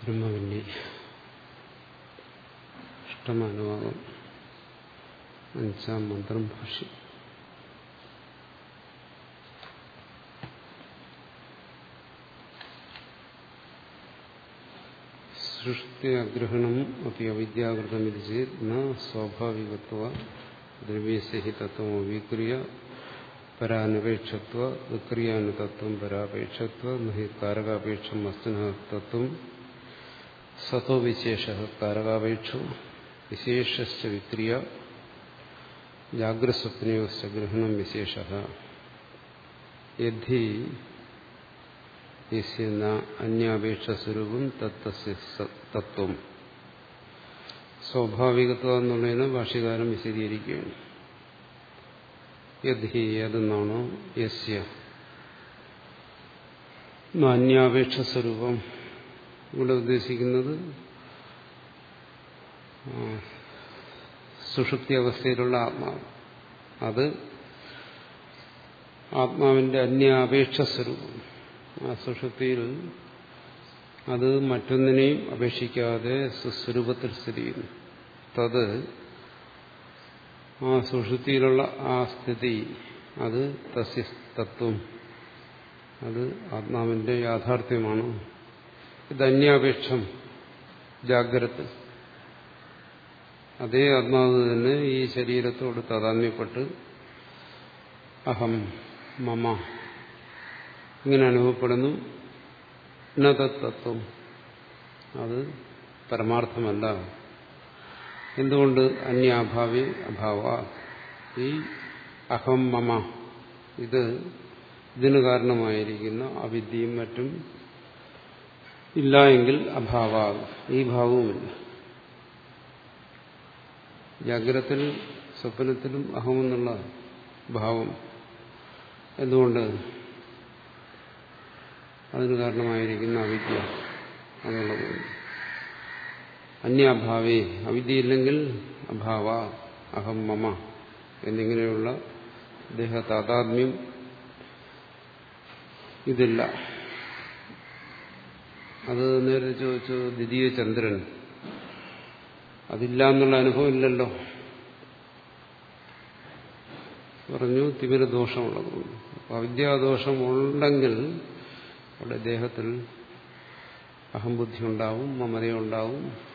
ബ്രഹ്മവല്ലി ഇഷ്ടമാനുഭാവം അഞ്ചാം മന്ത്രം ഭാഷ്യം സൃഷ്ടിയഗ്രഹണം അപ്പി അവിദ്യാകൃതമിതി ചേത് സ്വാഭാവികത്വ. ദ്രവ്യസഹിതത്വം അവിക്രിയ പരാനപേക്ഷത്വ വിക്രിയാനുതത്വം പരാപേക്ഷത്വ നഹി കാരകാപേക്ഷം വസ്തുനതത്വം സതോ വിശേഷ കാരകാപേക്ഷോ വിശേഷ വിക്രിയ ജാഗ്രസ്വപ്നയോസ് ഗ്രഹണം വിശേഷ യദ്ധി അന്യാപേക്ഷസ്വരൂപം തത്വം സ്വാഭാവികത്വം എന്നുള്ളതിന് ഭാഷ്യകാരൻ വിശദീകരിക്കുകയാണ്. ഏതെന്നാണോ യസ്യ? അന്യാപേക്ഷസ്വരൂപം ഇവിടെ ഉദ്ദേശിക്കുന്നത് സുഷുപ്തി അവസ്ഥയിലുള്ള ആത്മാവ്. അത് ആത്മാവിന്റെ അന്യാപേക്ഷ സ്വരൂപം. ആ സുഷുപ്തിയിൽ അത് മറ്റൊന്നിനെയും അപേക്ഷിക്കാതെ സ്വസ്വരൂപത്തിൽ സ്ഥിതി ചെയ്യുന്നു. തത് ആ സുഷുതിയിലുള്ള ആ സ്ഥിതി. അത് തസ്യ അത് ആത്മാവിന്റെ യാഥാർത്ഥ്യമാണ്. ഇത് അന്യാപേക്ഷം ജാഗ്രത. അതേ ആത്മാവ് തന്നെ ഈ ശരീരത്തോട് താതാമ്യപ്പെട്ട് അഹം മമ. ഇങ്ങനെ അനുഭവപ്പെടുന്നു. തത്വം. അത് പരമാർത്ഥമല്ല. എന്തുകൊണ്ട് അന്യാഭാവി അഭാവ? ഈ അഹം മമ. ഇത് ഇതിന് കാരണമായിരിക്കുന്ന അവിദ്യയും മറ്റും ഇല്ല എങ്കിൽ അഭാവ. ഈ ഭാവവുമില്ല. ജാഗ്രത്തിൽ സ്വപ്നത്തിലും അഹമെന്നുള്ള ഭാവം എന്തുകൊണ്ട്? അതിന് കാരണമായിരിക്കുന്ന അവിദ്യ എന്നുള്ളത്. അന്യാഭാവേ അവിദ്യയില്ലെങ്കിൽ അഭാവ അഹം മമ എന്നിങ്ങനെയുള്ള ദേഹ താതാത്മ്യം ഇതില്ല. അത് നേരെ ചോദിച്ചു ദ്വിതീയ ചന്ദ്രൻ. അതില്ല എന്നുള്ള അനുഭവം ഇല്ലല്ലോ. പറഞ്ഞു തിമിര ദോഷമുള്ളത് അപ്പൊ അവിദ്യാദോഷം ഉണ്ടെങ്കിൽ അവിടെ ദേഹത്തിൽ അഹംബുദ്ധി ഉണ്ടാവും മമതയുണ്ടാവും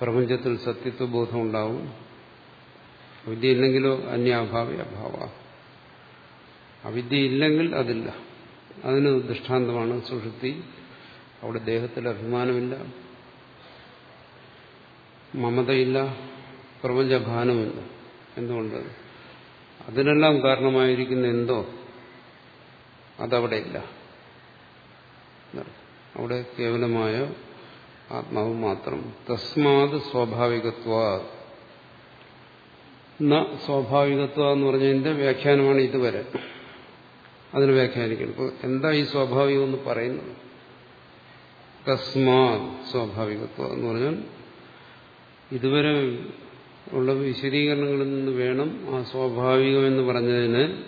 പ്രപഞ്ചത്തിൽ സത്യത്വബോധം ഉണ്ടാവും അവിദ്യ ഇല്ലെങ്കിലോ അന്യാഭാവി അഭാവ. അവിദ്യ ഇല്ലെങ്കിൽ അതില്ല. അതിന് ദൃഷ്ടാന്തമാണ് സുഷുപ്തി. അവിടെ ദേഹത്തിൽ അഭിമാനമില്ല. മമതയില്ല. പ്രപഞ്ചഭാനമില്ല. എന്തുകൊണ്ട്? അതിനെല്ലാം കാരണമായിരിക്കുന്ന എന്തോ? അതവിടെ ഇല്ല അവിടെ കേവലമായ ആത്മാവ് മാത്രം. തസ്മാത് സ്വാഭാവികത്വ. സ്വാഭാവികത്വ എന്ന് പറഞ്ഞതിന്റെ വ്യാഖ്യാനമാണ് ഇതുവരെ. അതിന് വ്യാഖ്യാനിക്കണം. ഇപ്പോൾ എന്താ ഈ സ്വാഭാവികം എന്ന് പറയുന്നത്? തസ്മാ സ്വാഭാവികത്വ എന്ന് പറഞ്ഞാൽ ഇതുവരെ ഉള്ള വിശദീകരണങ്ങളിൽ നിന്ന് വേണം ആ സ്വാഭാവികം എന്ന് പറഞ്ഞതിന്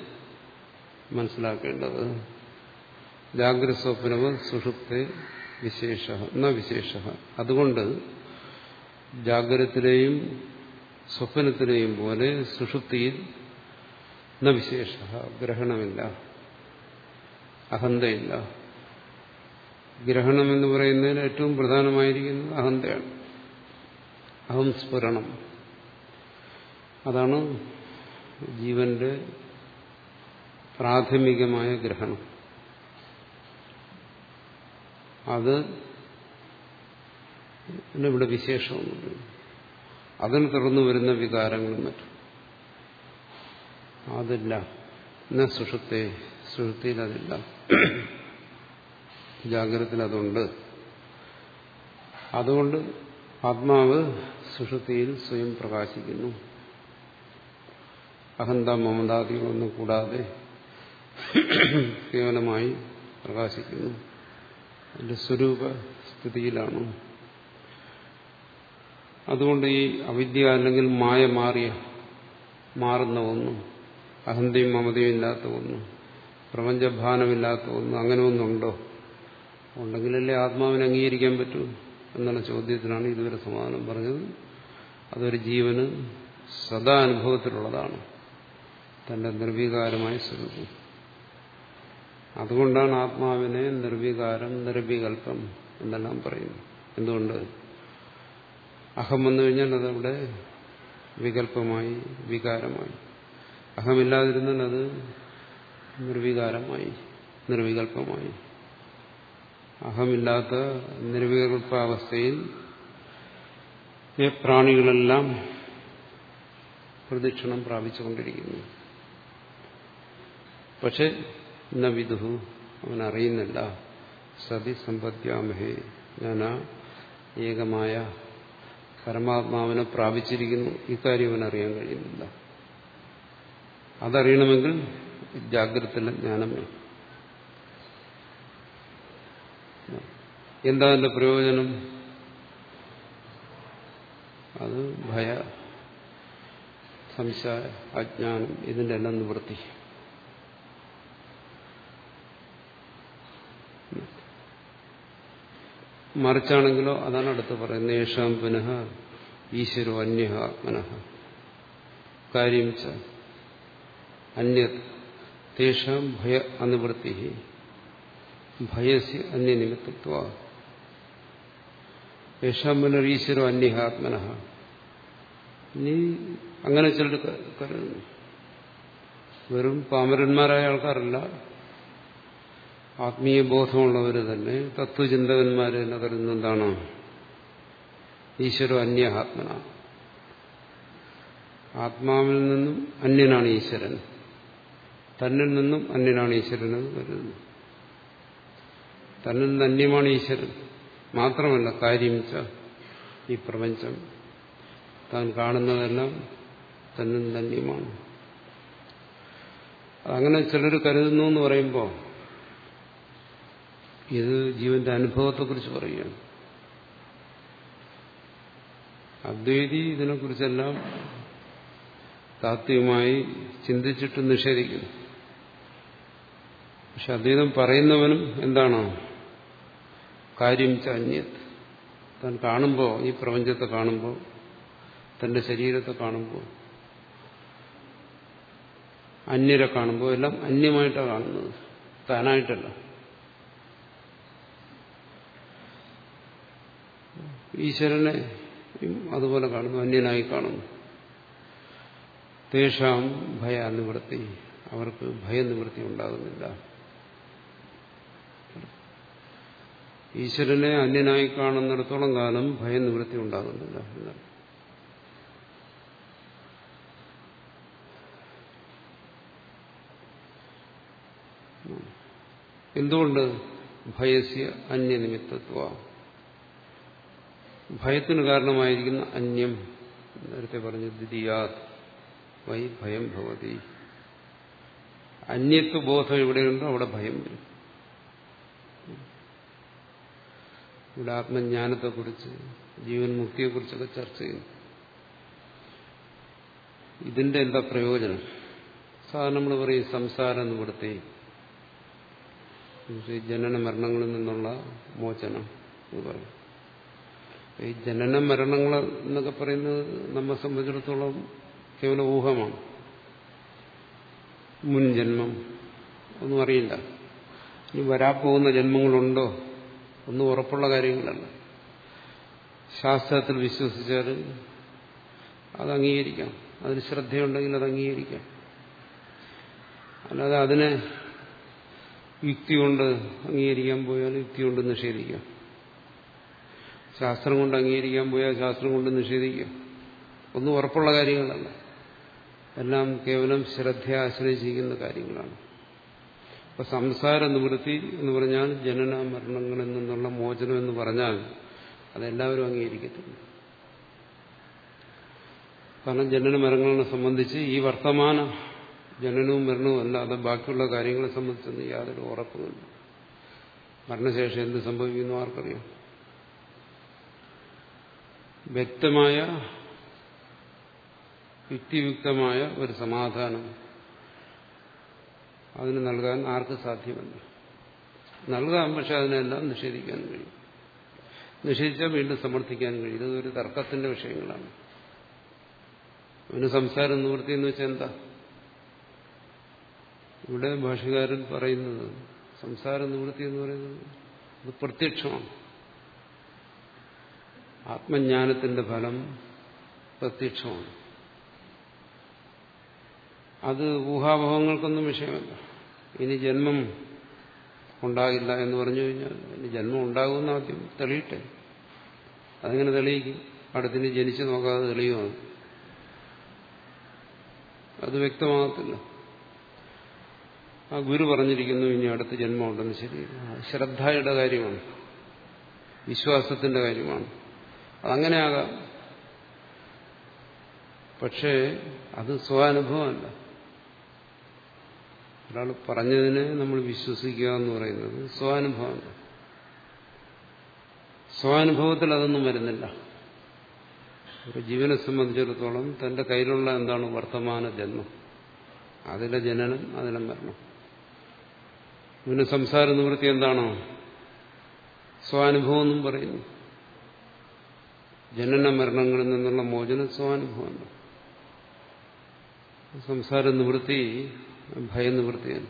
മനസ്സിലാക്കേണ്ടത്. ജാഗ്രത സ്വപ്നവ് സുഷുപ്തെ വിശേഷ എന്ന വിശേഷ. അതുകൊണ്ട് ജാഗ്രതത്തിലെയും സ്വപ്നത്തിലെയും പോലെ സുഷുപ്തിയിൽ ന വിശേഷ. ഗ്രഹണമില്ല. അഹന്തയില്ല. ഗ്രഹണം എന്ന് ഏറ്റവും പ്രധാനമായിരിക്കുന്നത് അഹന്തയാണ്. അഹം സ്ഫുരണം. അതാണ് ജീവന്റെ പ്രാഥമികമായ ഗ്രഹണം. അത് ഇവിടെ വിശേഷമൊന്നുമില്ല. അതിന് തുടർന്ന് വരുന്ന വികാരങ്ങളും മറ്റും. അതില്ല. എന്ന സുഷുപ്തെ? അതില്ല. ജാഗ്രതത്തിൽ അതുണ്ട്. അതുകൊണ്ട് ആത്മാവ് സുഷുതിയിൽ സ്വയം പ്രകാശിക്കുന്നു. അഹന്ത മമതാദികളൊന്നും കൂടാതെ കേവലമായി പ്രകാശിക്കുന്നു. അതിന്റെ സ്വരൂപ സ്ഥിതിയിലാണ് അതുകൊണ്ട് ഈ അവിദ്യ അല്ലെങ്കിൽ മായ മാറിയ മാറുന്ന ഒന്നും അഹന്തയും മമതയും ഇല്ലാത്ത ഒന്നും പ്രപഞ്ചഭാനമില്ലാത്ത ഒന്നും അങ്ങനെ ഒന്നുണ്ടോ? ഉണ്ടെങ്കിലല്ലേ ആത്മാവിനെ അംഗീകരിക്കാൻ പറ്റൂ എന്നുള്ള ചോദ്യത്തിനാണ് ഇതുവരെ സമാധാനം പറഞ്ഞത്. അതൊരു ജീവന് സദാ അനുഭവത്തിലുള്ളതാണ് തന്റെ നിർവികാരമായ സ്വരൂപം. അതുകൊണ്ടാണ് ആത്മാവിനെ നിർവികാരം നിർവികൽപ്പം എന്നെല്ലാം പറയുന്നത്. എന്തുകൊണ്ട്? അഹം വന്നു കഴിഞ്ഞാൽ അതവിടെ വികല്പമായി വികാരമായി. അഹമില്ലാതിരുന്നാൽ അത് നിർവികാരമായി നിർവികല്പമായി അഹമില്ലാത്ത നിർവികൽപ്പാവസ്ഥയിൽ പ്രാണികളെല്ലാം പ്രദക്ഷിണം പ്രാപിച്ചുകൊണ്ടിരിക്കുന്നു. പക്ഷെ വിദുഹു അവൻ അറിയുന്നില്ല സതി സമ്പദ്യാമഹേ. ഞാൻ ആ ഏകമായ പരമാത്മാവിനെ പ്രാപിച്ചിരിക്കുന്നു. ഇക്കാര്യം അവൻ അറിയാൻ കഴിയുന്നില്ല. അതറിയണമെങ്കിൽ ജാഗ്രത ജ്ഞാനം എന്താ അതിന്റെ പ്രയോജനം? അത് ഭയ സംശയ അജ്ഞാനം ഇതിന്റെ എല്ലാം നിവൃത്തി. മറിച്ചാണെങ്കിലോ അതാണ് അടുത്ത് പറയുന്നത്. യേശാം പുനഃ ഈശ്വരോ അന്യഹ മനഃ. കാര്യം ച അന്യ തേഷാം ഭയ അനുവൃത്തി ഭയസ്യ അന്യനിമിത്തത്വ. യേശാം പുനർ ഈശ്വരോ അന്യ നീ അങ്ങനെ ചിലർ കരുതുന്നു വെറും പാമരന്മാരായ ആൾക്കാരല്ല. ആത്മീയ ബോധമുള്ളവർ തന്നെ തത്വചിന്തകന്മാർ തന്നെ കരുതുന്ന എന്താണ് ഈശ്വരോ അന്യ ആത്മന ആത്മാവിൽ നിന്നും അന്യനാണ് ഈശ്വരൻ. തന്നിൽ നിന്നും അന്യനാണ് ഈശ്വരൻ എന്ന് കരുതുന്നു. തന്നിൽ നിന്ന് അന്യമാണ് ഈശ്വരൻ. മാത്രമല്ല കാര്യം ഈ പ്രപഞ്ചം. താൻ കാണുന്നതെല്ലാം തന്നിൽ നിന്ന് അന്യമാണ്. അങ്ങനെ ചിലർ കരുതുന്നു എന്ന് പറയുമ്പോൾ ഇത് ജീവന്റെ അനുഭവത്തെക്കുറിച്ച് പറയുകയാണ്. അദ്വൈതി ഇതിനെക്കുറിച്ചെല്ലാം താത്വികമായി ചിന്തിച്ചിട്ട് നിഷേധിക്കുന്നു. പക്ഷെ അദ്വൈതം പറയുന്നവനും എന്താണോ? കാര്യം ചന്യത്. താൻ കാണുമ്പോൾ ഈ പ്രപഞ്ചത്തെ കാണുമ്പോൾ തന്റെ ശരീരത്തെ കാണുമ്പോൾ അന്യരെ കാണുമ്പോൾ എല്ലാം അന്യമായിട്ടാണ് കാണുന്നത്. താനായിട്ടല്ല. ഈശ്വരനെ അതുപോലെ കാണുന്നു അന്യനായി കാണുന്നു. തേഷാം ഭയ നിവൃത്തി. അവർക്ക് ഭയനിവൃത്തി ഉണ്ടാകുന്നില്ല. ഈശ്വരനെ അന്യനായി കാണുന്നിടത്തോളം കാലം ഭയനിവൃത്തി ഉണ്ടാകുന്നില്ല എന്നാണ്. എന്തുകൊണ്ട് ഭയസ്യ അന്യനിമിത്തത്വ? ഭയത്തിന് കാരണമായിരിക്കുന്ന അന്യം. നേരത്തെ പറഞ്ഞു ദ്വിതീയാത്. വൈ ഭയം ഭവതി. അന്യത്വ ബോധം എവിടെയുണ്ടോ അവിടെ ഭയം വരും. ഇവിടെ ആത്മജ്ഞാനത്തെക്കുറിച്ച് ജീവൻ മുക്തിയെക്കുറിച്ചൊക്കെ ചർച്ച ചെയ്യുന്നു. ഇതിന്റെ എന്താ പ്രയോജനം? സാധാരണ നമ്മൾ പറയും സംസാരം നിവൃത്തി ജനന മരണങ്ങളിൽ നിന്നുള്ള മോചനം എന്ന് പറയും. ഈ ജനന മരണങ്ങൾ എന്നൊക്കെ പറയുന്നത് നമ്മെ സംബന്ധിച്ചിടത്തോളം കേവല ഊഹമാണ്. മുൻ ജന്മം ഒന്നും അറിയില്ല. ഇനി വരാപ്പോകുന്ന ജന്മങ്ങളുണ്ടോ? ഒന്നും ഉറപ്പുള്ള കാര്യങ്ങളല്ല. ശാസ്ത്രത്തിൽ വിശ്വസിച്ചാൽ അത് അംഗീകരിക്കാം. അതിന് ശ്രദ്ധയുണ്ടെങ്കിൽ അത് അംഗീകരിക്കാം. അല്ലാതെ അതിനെ യുക്തി കൊണ്ട് അംഗീകരിക്കാൻ പോയാൽ യുക്തി കൊണ്ട് നിഷേധിക്കാം. ശാസ്ത്രം കൊണ്ട് അംഗീകരിക്കാൻ പോയാൽ ശാസ്ത്രം കൊണ്ട് നിഷേധിക്കാം. ഒന്നും ഉറപ്പുള്ള കാര്യങ്ങളല്ല. എല്ലാം കേവലം ശ്രദ്ധയെ ആശ്രയിച്ചിരിക്കുന്ന കാര്യങ്ങളാണ്. അപ്പൊ സംസാര നിവൃത്തി എന്ന് പറഞ്ഞാൽ ജനന മരണങ്ങളിൽ നിന്നുള്ള മോചനം എന്ന് പറഞ്ഞാൽ അതെല്ലാവരും അംഗീകരിക്കത്തില്ല. കാരണം ജനന മരണങ്ങളെ സംബന്ധിച്ച് ഈ വർത്തമാന ജനനവും മരണവും അല്ലാതെ ബാക്കിയുള്ള കാര്യങ്ങളെ സംബന്ധിച്ചൊന്നും യാതൊരു ഉറപ്പുമില്ല. മരണശേഷം എന്ത് സംഭവിക്കുന്നു ആർക്കറിയാം? വ്യക്തമായ യുക്തിയുക്തമായ ഒരു സമാധാനം അതിന് നൽകാൻ ആർക്ക് സാധ്യമല്ല നൽകാം പക്ഷെ അതിനെല്ലാം നിഷേധിക്കാൻ കഴിയും. നിഷേധിച്ചാൽ വീണ്ടും സമർത്ഥിക്കാൻ കഴിയും. ഇതൊരു തർക്കത്തിന്റെ വിഷയങ്ങളാണ്. അവന് സംസാരം നിവൃത്തി എന്ന് വെച്ചാൽ എന്താ? ഇവിടെ ഭാഷകാരൻ പറയുന്നത് സംസാരം നിവൃത്തി എന്ന് പറയുന്നത് അത് പ്രത്യക്ഷമാണ്. ആത്മജ്ഞാനത്തിന്റെ ഫലം പ്രത്യക്ഷമാണ്. അത് ഊഹാഭവങ്ങൾക്കൊന്നും വിഷയമല്ല. ഇനി ജന്മം ഉണ്ടാകില്ല എന്ന് പറഞ്ഞു കഴിഞ്ഞാൽ ഇനി ജന്മം ഉണ്ടാകുമെന്ന് ആദ്യം തെളിയട്ടെ. അതിങ്ങനെ തെളിയിക്കും? അടുത്തിന് ജനിച്ചു നോക്കാതെ തെളിയുമാണ് അത്? വ്യക്തമാകത്തില്ല. ആ ഗുരു പറഞ്ഞിരിക്കുന്നു ഇനി അടുത്ത ജന്മമുണ്ടെന്ന്. ശരി. ശ്രദ്ധയുടെ കാര്യമാണ്. വിശ്വാസത്തിന്റെ കാര്യമാണ്. അതങ്ങനെ ആകാം പക്ഷേ അത് സ്വാനുഭവമല്ല ഒരാൾ പറഞ്ഞതിനെ നമ്മൾ വിശ്വസിക്കുക എന്ന് പറയുന്നത് സ്വാനുഭവമല്ല സ്വാനുഭവത്തിൽ അതൊന്നും വരുന്നില്ല. ഒരു ജീവനെ സംബന്ധിച്ചിടത്തോളം തന്റെ കയ്യിലുള്ള എന്താണ് വർത്തമാന ജന്മം? അതിലെ ജനനം അതിലെ മരണം. ഇവന് സംസാര നിവൃത്തി എന്താണോ? സ്വാനുഭവം എന്നും പറയുന്നു. ജനന മരണങ്ങളിൽ നിന്നുള്ള മോചന സ്വാനുഭവമാണ് സംസാര നിവൃത്തി ഭയനിവൃത്തിയാണ്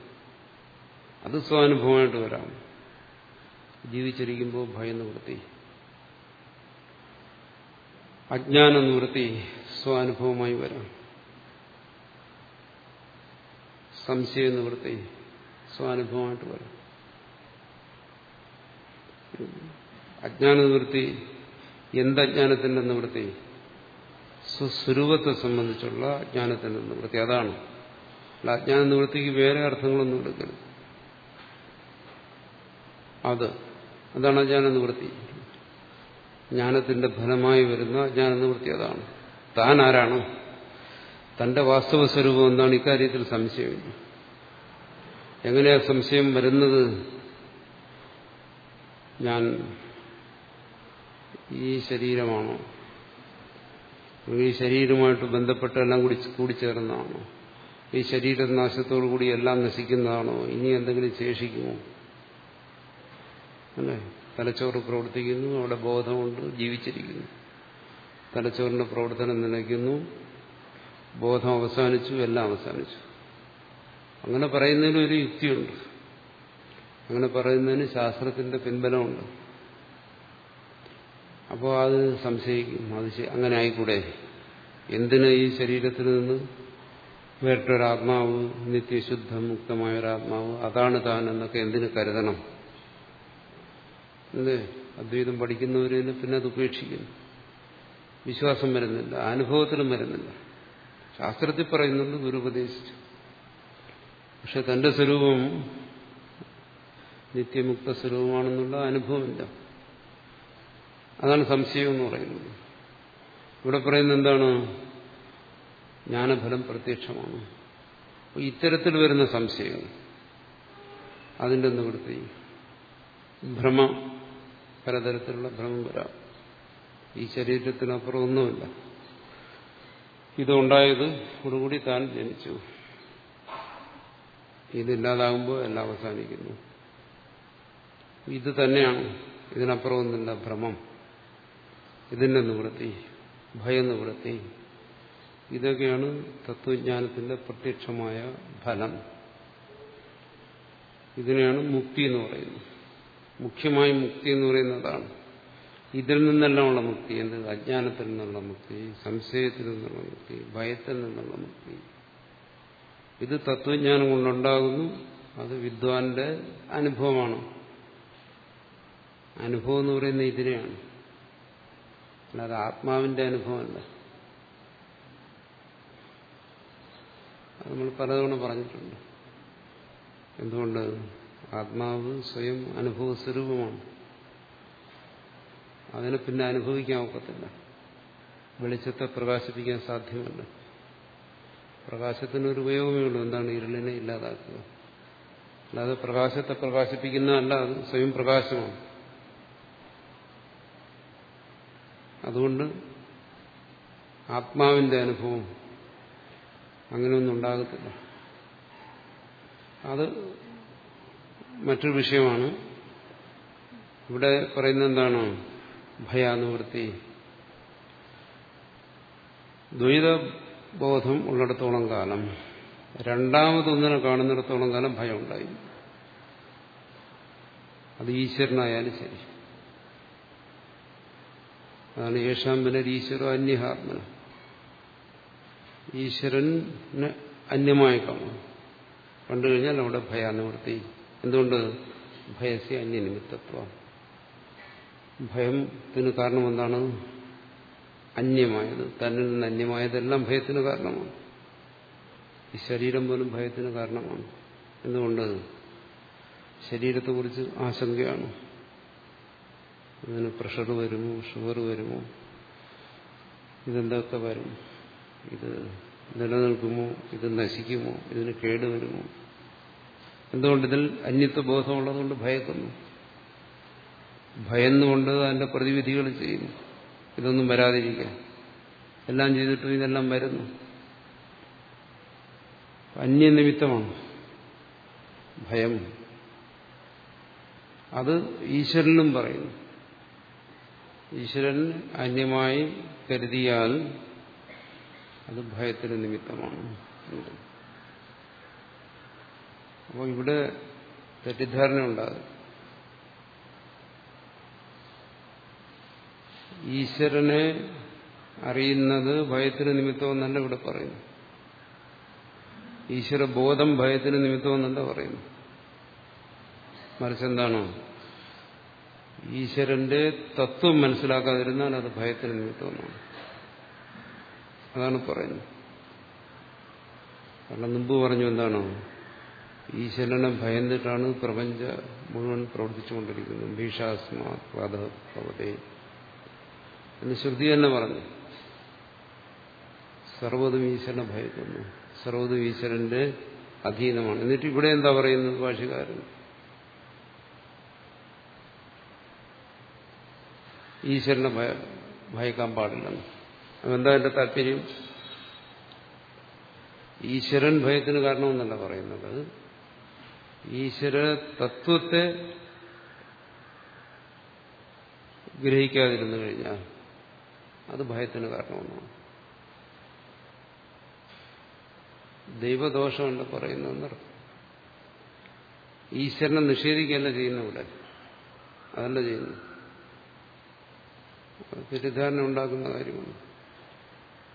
അത് സ്വാനുഭവമായിട്ട് വരാം. ജീവിച്ചിരിക്കുമ്പോൾ ഭയനിവൃത്തി അജ്ഞാന നിവൃത്തി സ്വാനുഭവമായി വരാം. സംശയ നിവൃത്തി സ്വാനുഭവമായിട്ട് വരാം. അജ്ഞാന നിവൃത്തി എന്തജ്ഞാനത്തിന്റെ നിവൃത്തി? സ്വസ്വരൂപത്തെ സംബന്ധിച്ചുള്ള അജ്ഞാനത്തിന്റെ നിവൃത്തി. അതാണ്. അജ്ഞാന നിവൃത്തിക്ക് വേറെ അർത്ഥങ്ങളൊന്നും എടുക്കരുത്. അത്. അതാണ് അജ്ഞാന നിവൃത്തി. ജ്ഞാനത്തിന്റെ ഫലമായി വരുന്ന അജ്ഞാന നിവൃത്തി അതാണ്. താൻ ആരാണ്? തന്റെ വാസ്തവ സ്വരൂപം എന്താണ്? ഇക്കാര്യത്തിൽ സംശയം എങ്ങനെയാ സംശയം വരുന്നത്? ഞാൻ ഈ ശരീരമാണോ. ഈ ശരീരമായിട്ട് ബന്ധപ്പെട്ട എല്ലാം കൂടി കൂടിച്ചേർന്നതാണോ ഈ ശരീരനാശത്തോടുകൂടി എല്ലാം നശിക്കുന്നതാണോ? ഇനി എന്തെങ്കിലും ശേഷിക്കുമോ? അല്ലേ? തലച്ചോറ് പ്രവർത്തിക്കുന്നു അവിടെ ബോധമുണ്ട് ജീവിച്ചിരിക്കുന്നു. തലച്ചോറിന്റെ പ്രവർത്തനം നിലയ്ക്കുന്നു ബോധം അവസാനിച്ചു എല്ലാം അവസാനിച്ചു. അങ്ങനെ പറയുന്നതിന് ഒരു യുക്തിയുണ്ട്. അങ്ങനെ പറയുന്നതിന് ശാസ്ത്രത്തിന്റെ പിൻബലമുണ്ട്. അപ്പോൾ അത് സംശയിക്കും. അത് അങ്ങനെ ആയിക്കൂടെ? എന്തിന് ഈ ശരീരത്തിൽ നിന്ന് വേറിട്ടൊരാത്മാവ് നിത്യശുദ്ധ മുക്തമായ ഒരാത്മാവ് അതാണ് താൻ എന്നൊക്കെ എന്തിനു കരുതണം? എന്ത്? അദ്വൈതം പഠിക്കുന്നവരിന് പിന്നെ അത് ഉപേക്ഷിക്കുന്നു വിശ്വാസം വരുന്നില്ല. അനുഭവത്തിലും വരുന്നില്ല. ശാസ്ത്രത്തിൽ പറയുന്നുണ്ട് ഗുരു ഉപദേശിച്ചു. പക്ഷെ തന്റെ സ്വരൂപം നിത്യമുക്ത സ്വരൂപമാണെന്നുള്ള അനുഭവമില്ല. അതാണ് സംശയം എന്ന് പറയുന്നത്. ഇവിടെ പറയുന്നത് എന്താണ്? ജ്ഞാനഫലം പ്രത്യക്ഷമാണ്. ഇത്തരത്തിൽ വരുന്ന സംശയങ്ങൾ. അതിന്റെ നിവൃത്തി ഭ്രമ പലതരത്തിലുള്ള ഭ്രമം വരാം. ഈ ശരീരത്തിനപ്പുറം ഒന്നുമില്ല. ഇതുണ്ടായത് കൂടി താൻ ജനിച്ചു. ഇതില്ലാതാകുമ്പോൾ എല്ലാം അവസാനിക്കുന്നു. ഇത് തന്നെയാണ്. ഇതിനപ്പുറം ഒന്നില്ല ഭ്രമം. ഇതിന്റെ നിവൃത്തി ഭയനിവൃത്തി ഇതൊക്കെയാണ് തത്വജ്ഞാനത്തിന്റെ പ്രത്യക്ഷമായ ഫലം. ഇതിനെയാണ് മുക്തി എന്ന് പറയുന്നത്. മുഖ്യമായി മുക്തി എന്ന് പറയുന്നതാണ്. ഇതിൽ നിന്നെല്ലാമുള്ള മുക്തി എന്ത്? അജ്ഞാനത്തിൽ നിന്നുള്ള മുക്തി സംശയത്തിൽ നിന്നുള്ള മുക്തി ഭയത്തിൽ നിന്നുള്ള മുക്തി. ഇത് തത്വജ്ഞാനം കൊണ്ടുണ്ടാകുന്നു. അത് വിദ്വാന്റെ അനുഭവമാണ്. അനുഭവം എന്ന് പറയുന്നത് ഇതിനെയാണ്. അല്ലാതെ ആത്മാവിന്റെ അനുഭവമല്ല. നമ്മൾ പലതവണ പറഞ്ഞിട്ടുണ്ട്. എന്തുകൊണ്ട്? ആത്മാവ് സ്വയം അനുഭവ സ്വരൂപമാണ് അതിനെ പിന്നെ അനുഭവിക്കാൻ ഒക്കത്തില്ല. വെളിച്ചത്തെ പ്രകാശിപ്പിക്കാൻ സാധ്യമല്ല. പ്രകാശത്തിനൊരു ഉപയോഗമേ ഉള്ളൂ. എന്താണ് ഇരുളിനെ ഇല്ലാതാക്കുക. അല്ലാതെ പ്രകാശത്തെ പ്രകാശിപ്പിക്കുന്നതല്ല അത് സ്വയം പ്രകാശമാണ്. അതുകൊണ്ട് ആത്മാവിന്റെ അനുഭവം അങ്ങനെയൊന്നും ഉണ്ടാകത്തില്ല. അത് മറ്റൊരു വിഷയമാണ്. ഇവിടെ പറയുന്നത് എന്താണ്? ഭയാനുവൃത്തി. ദ്വൈതബോധം ഉള്ളിടത്തോളം കാലം. രണ്ടാമതൊന്നിനെ കാണുന്നിടത്തോളം കാലം ഭയം ഉണ്ടായി. അത് ഈശ്വരനായാലും ശരി. അതാണ് യേശാമ്പന ഈശ്വരോ അന്യഹാത്മന ഈശ്വരന് അന്യമായ കാണും കണ്ടു കഴിഞ്ഞാൽ അവിടെ ഭയാനിവൃത്തി. എന്തുകൊണ്ട്? ഭയസി അന്യനിമിത്തത്വം. ഭയത്തിന് കാരണം എന്താണ്? അന്യമായത്. തന്നിൽ നിന്ന് അന്യമായതെല്ലാം ഭയത്തിന് കാരണമാണ്. ഈ ശരീരം പോലും ഭയത്തിന് കാരണമാണ്. എന്തുകൊണ്ട്? ശരീരത്തെക്കുറിച്ച് ആശങ്കയാണ്. ഇതിന് പ്രഷർ വരുമോ? ഷുഗർ വരുമോ? ഇതെന്തൊക്കെ വരും? ഇത് നിലനിൽക്കുമോ? ഇത് നശിക്കുമോ? ഇതിന് കേട് വരുമോ? എന്തുകൊണ്ട് ഇതിൽ അന്യത്വ ബോധമുള്ളതുകൊണ്ട് ഭയക്കുന്നു? ഭയന്നുകൊണ്ട് അതിന്റെ പ്രതിവിധികൾ ചെയ്യുന്നു ഇതൊന്നും വരാതിരിക്കാൻ. എല്ലാം ചെയ്തിട്ടും ഇതെല്ലാം വരുന്നു. അന്യനിമിത്തമാണ് ഭയം. അത് ഈശ്വരനും പറയുന്നു. ഈശ്വരൻ അന്യമായി കരുതിയാൽ അത് ഭയത്തിന് നിമിത്തമാണ്. അപ്പോൾ ഇവിടെ തെറ്റിദ്ധാരണ ഉണ്ടാകും ഈശ്വരനെ അറിയുന്നത് ഭയത്തിന് നിമിത്തമെന്നല്ല ഇവിടെ പറയുന്നു ഈശ്വര ബോധം ഭയത്തിന് നിമിത്തമെന്നല്ല പറയുന്നു മറിച്ച് എന്താണോ? ഈശ്വരന്റെ തത്വം മനസ്സിലാക്കാതിരുന്നാൽ അത് ഭയത്തിന് നിമിത്തമാണ് അതാണ് പറയുന്നത്. കാരണം മുമ്പ് പറഞ്ഞു എന്താണോ? ഈശ്വരനെ ഭയന്നിട്ടാണ് പ്രപഞ്ച മുഴുവൻ പ്രവർത്തിച്ചുകൊണ്ടിരിക്കുന്നത്. ഭീഷാസ്മാവതേ എന്ന് ശ്രുതി തന്നെ പറഞ്ഞു. സർവതും ഈശ്വരനെ ഭയക്കുന്നു. സർവതും ഈശ്വരന്റെ അധീനമാണ്. എന്നിട്ട് ഇവിടെ എന്താ പറയുന്നത് ഭാഷകാരൻ? ഈശ്വരനെ ഭയ ഭയക്കാൻ പാടില്ലെന്ന് അതെന്താ എന്റെ താല്പര്യം? ഈശ്വരൻ ഭയത്തിന് കാരണമെന്നല്ല പറയുന്നത്. ഈശ്വര തത്വത്തെ ഗ്രഹിക്കാതിരുന്നു കഴിഞ്ഞാൽ അത് ഭയത്തിന് കാരണമെന്നാണ്. ദൈവദോഷമല്ല പറയുന്നതെന്ന് ഈശ്വരനെ നിഷേധിക്കുകയല്ല ചെയ്യുന്ന ഇവിടെ അതല്ല ചെയ്യുന്നു തെറ്റിദ്ധാരണ ഉണ്ടാക്കുന്ന കാര്യമാണ്.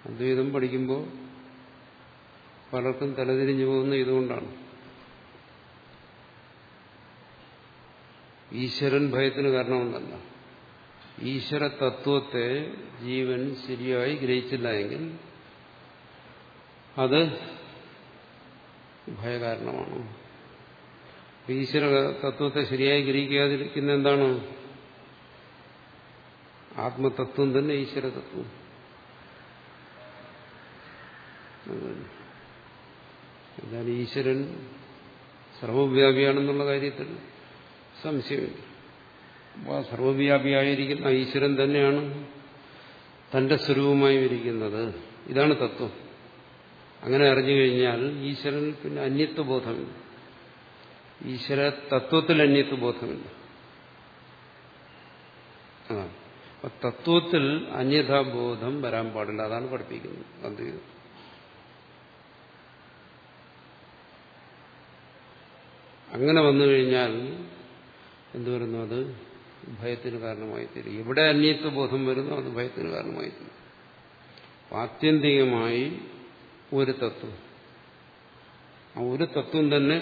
അദ്വൈതം പഠിക്കുമ്പോൾ പലർക്കും തലതിരിഞ്ഞു പോകുന്ന ഇതുകൊണ്ടാണ്. ഈശ്വരൻ ഭയത്തിന് കാരണമുണ്ടല്ല ഈശ്വര തത്വത്തെ ജീവൻ ശരിയായി ഗ്രഹിച്ചില്ല എങ്കിൽ അത് ഭയകാരണമാണ്. ഈശ്വര തത്വത്തെ ശരിയായി ഗ്രഹിക്കാതിരിക്കുന്ന എന്താണ്? ആത്മതത്വം തന്നെ ഈശ്വരതത്വം. എന്നാൽ ഈശ്വരൻ സർവവ്യാപിയാണെന്നുള്ള കാര്യത്തിൽ സംശയമില്ല. അപ്പോൾ സർവവ്യാപിയായിരിക്കുന്ന ഈശ്വരൻ തന്നെയാണ് തന്റെ സ്വരൂപമായി ഇരിക്കുന്നത്. ഇതാണ് തത്വം. അങ്ങനെ അറിഞ്ഞു കഴിഞ്ഞാൽ ഈശ്വരൻ പിന്നെ അന്യത്വബോധമില്ല. ഈശ്വര തത്വത്തിൽ അന്യത്വബോധമില്ല അതാണ് അപ്പൊ തത്വത്തിൽ അന്യഥാബോധം വരാൻ പാടില്ല. അതാണ് പഠിപ്പിക്കുന്നത്. അദ്വൈതം അങ്ങനെ വന്നു കഴിഞ്ഞാൽ എന്തു വരുന്നു? അത് ഭയത്തിന് കാരണമായി തീരും എവിടെ അന്യത്വ ബോധം വരുന്നു അത് ഭയത്തിന് കാരണമായി തീരും ആത്യന്തികമായി ഒരു തത്വം. ആ ഒരു തത്വം തന്നെ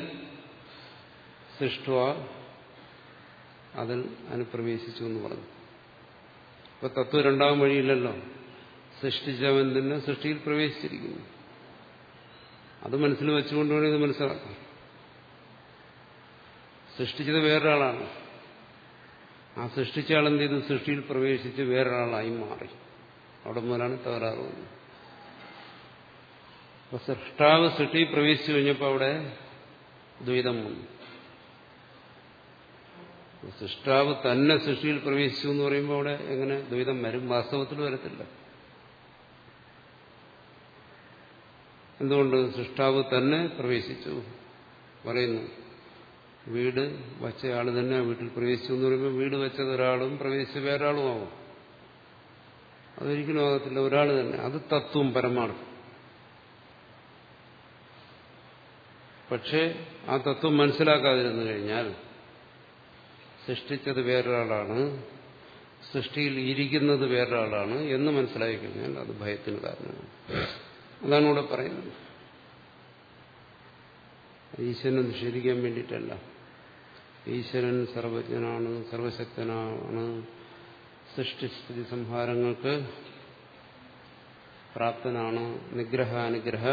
സൃഷ്ടുവ അതിൽ അനുപ്രവേശിച്ചു എന്ന് പറഞ്ഞു. ഇപ്പൊ തത്വം രണ്ടാം വഴിയില്ലല്ലോ. സൃഷ്ടിച്ചവൻ തന്നെ സൃഷ്ടിയിൽ പ്രവേശിച്ചിരിക്കുന്നു. അത് മനസ്സിൽ വെച്ചുകൊണ്ട് വേണം ഇത് മനസ്സിലാക്കാം. സൃഷ്ടിച്ചത് വേറൊരാളാണ്. ആ സൃഷ്ടിച്ച എന്ത് ചെയ്തു? സൃഷ്ടിയിൽ പ്രവേശിച്ച് വേറൊരാളായി മാറി. അവിടെ മുതലാണ് തകരാറ് സൃഷ്ടാവ് സൃഷ്ടിയിൽ പ്രവേശിച്ചു കഴിഞ്ഞപ്പോൾ അവിടെ ദ്വൈതം വന്നു. സൃഷ്ടാവ് തന്നെ സൃഷ്ടിയിൽ പ്രവേശിച്ചു എന്ന് പറയുമ്പോൾ അവിടെ എങ്ങനെ ദ്വൈതം വരും? വാസ്തവത്തിൽ വരത്തില്ല. എന്തുകൊണ്ട് സൃഷ്ടാവ് തന്നെ പ്രവേശിച്ചു? പറയുന്നു വീട് വച്ച ആൾ തന്നെ വീട്ടിൽ പ്രവേശിച്ചു എന്ന് പറയുമ്പോൾ വീട് വെച്ചത് ഒരാളും പ്രവേശിച്ച വേറൊരാളും ആവും അതൊരിക്കലും ആകത്തില്ല ഒരാൾ തന്നെ. അത് തത്വം പരമാർത്ഥം. പക്ഷേ ആ തത്വം മനസ്സിലാക്കാതിരുന്നു കഴിഞ്ഞാൽ സൃഷ്ടിച്ചത് വേറൊരാളാണ് സൃഷ്ടിയിൽ ഇരിക്കുന്നത് വേറൊരാളാണ് എന്ന് മനസ്സിലാക്കി കഴിഞ്ഞാൽ അത് ഭയത്തിന് കാരണമാണ്. അതാണ് ഇവിടെ പറയുന്നത്. ഈശ്വരനെ നിഷേധിക്കാൻ വേണ്ടിയിട്ടല്ല. ഈശ്വരൻ സർവജ്ഞനാണ് സർവശക്തനാണ്. സൃഷ്ടിസ്ഥിതി സംഹാരങ്ങൾക്ക് പ്രാപ്തനാണ് നിഗ്രഹാനുഗ്രഹ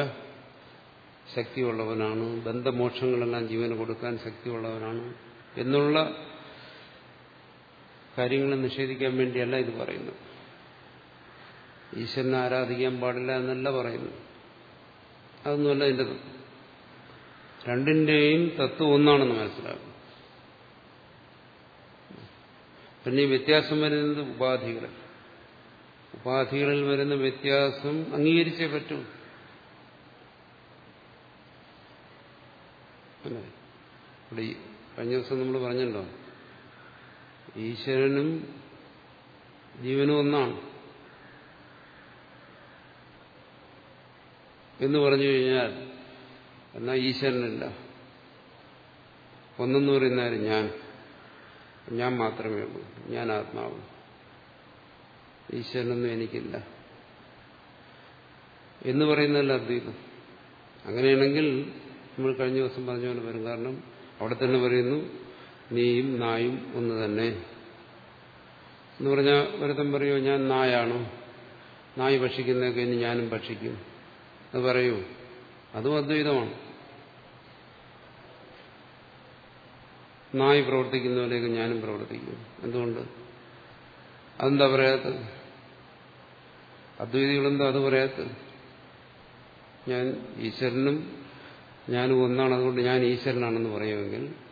ശക്തിയുള്ളവനാണ് ബന്ധമോക്ഷങ്ങളെല്ലാം ജീവന് കൊടുക്കാൻ ശക്തിയുള്ളവനാണ് എന്നുള്ള കാര്യങ്ങളെ നിഷേധിക്കാൻ വേണ്ടിയല്ല ഇത് പറയുന്നത്. ഈശ്വരനെ ആരാധിക്കാൻ പാടില്ല എന്നല്ല പറയുന്നു അതൊന്നുമല്ല ഇതിന്റെ തത്വം. രണ്ടിന്റെയും തത്വം ഒന്നാണെന്ന് മനസ്സിലാക്കും പിന്നെ ഈ വ്യത്യാസം വരുന്നത് ഉപാധികളിൽ ഉപാധികളിൽ വരുന്ന വ്യത്യാസം അംഗീകരിച്ചേ പറ്റൂ. ഇവിടെ കഴിഞ്ഞ ദിവസം നമ്മൾ പറഞ്ഞല്ലോ ഈശ്വരനും ജീവനും ഒന്നാണ്. എന്ന് പറഞ്ഞു കഴിഞ്ഞാൽ എന്നാ ഈശ്വരനില്ല. ഒന്നെന്ന് പറയുന്നവര് ഞാൻ. ഞാൻ മാത്രമേ ഉള്ളൂ. ഞാൻ ആത്മാവ് ഈശ്വരനൊന്നും എനിക്കില്ല. എന്ന് പറയുന്നതല്ല അദ്വൈതം. അങ്ങനെയാണെങ്കിൽ നമ്മൾ കഴിഞ്ഞ ദിവസം പറഞ്ഞ പോലെ വരും. കാരണം അവിടെ തന്നെ പറയുന്നു നീയും നായും ഒന്ന് തന്നെ. എന്ന് പറഞ്ഞാൽ ഒരുത്തം പറയുമോ ഞാൻ നായാണോ? നായി ഭക്ഷിക്കുന്നതൊക്കെ ഇനി ഞാനും ഭക്ഷിക്കും. അത് പറയൂ. അതും അദ്വൈതമാണ്. നായി പ്രവർത്തിക്കുന്ന പോലെയൊക്കെ ഞാനും പ്രവർത്തിക്കും. എന്തുകൊണ്ട്? അതെന്താ പറയാത്തത്? അദ്വൈതികളെന്താ അത് പറയാത്തത്? ഞാൻ ഈശ്വരനും ഞാനും ഒന്നാണ്. അതുകൊണ്ട് ഞാൻ ഈശ്വരനാണെന്ന് പറയുമെങ്കിൽ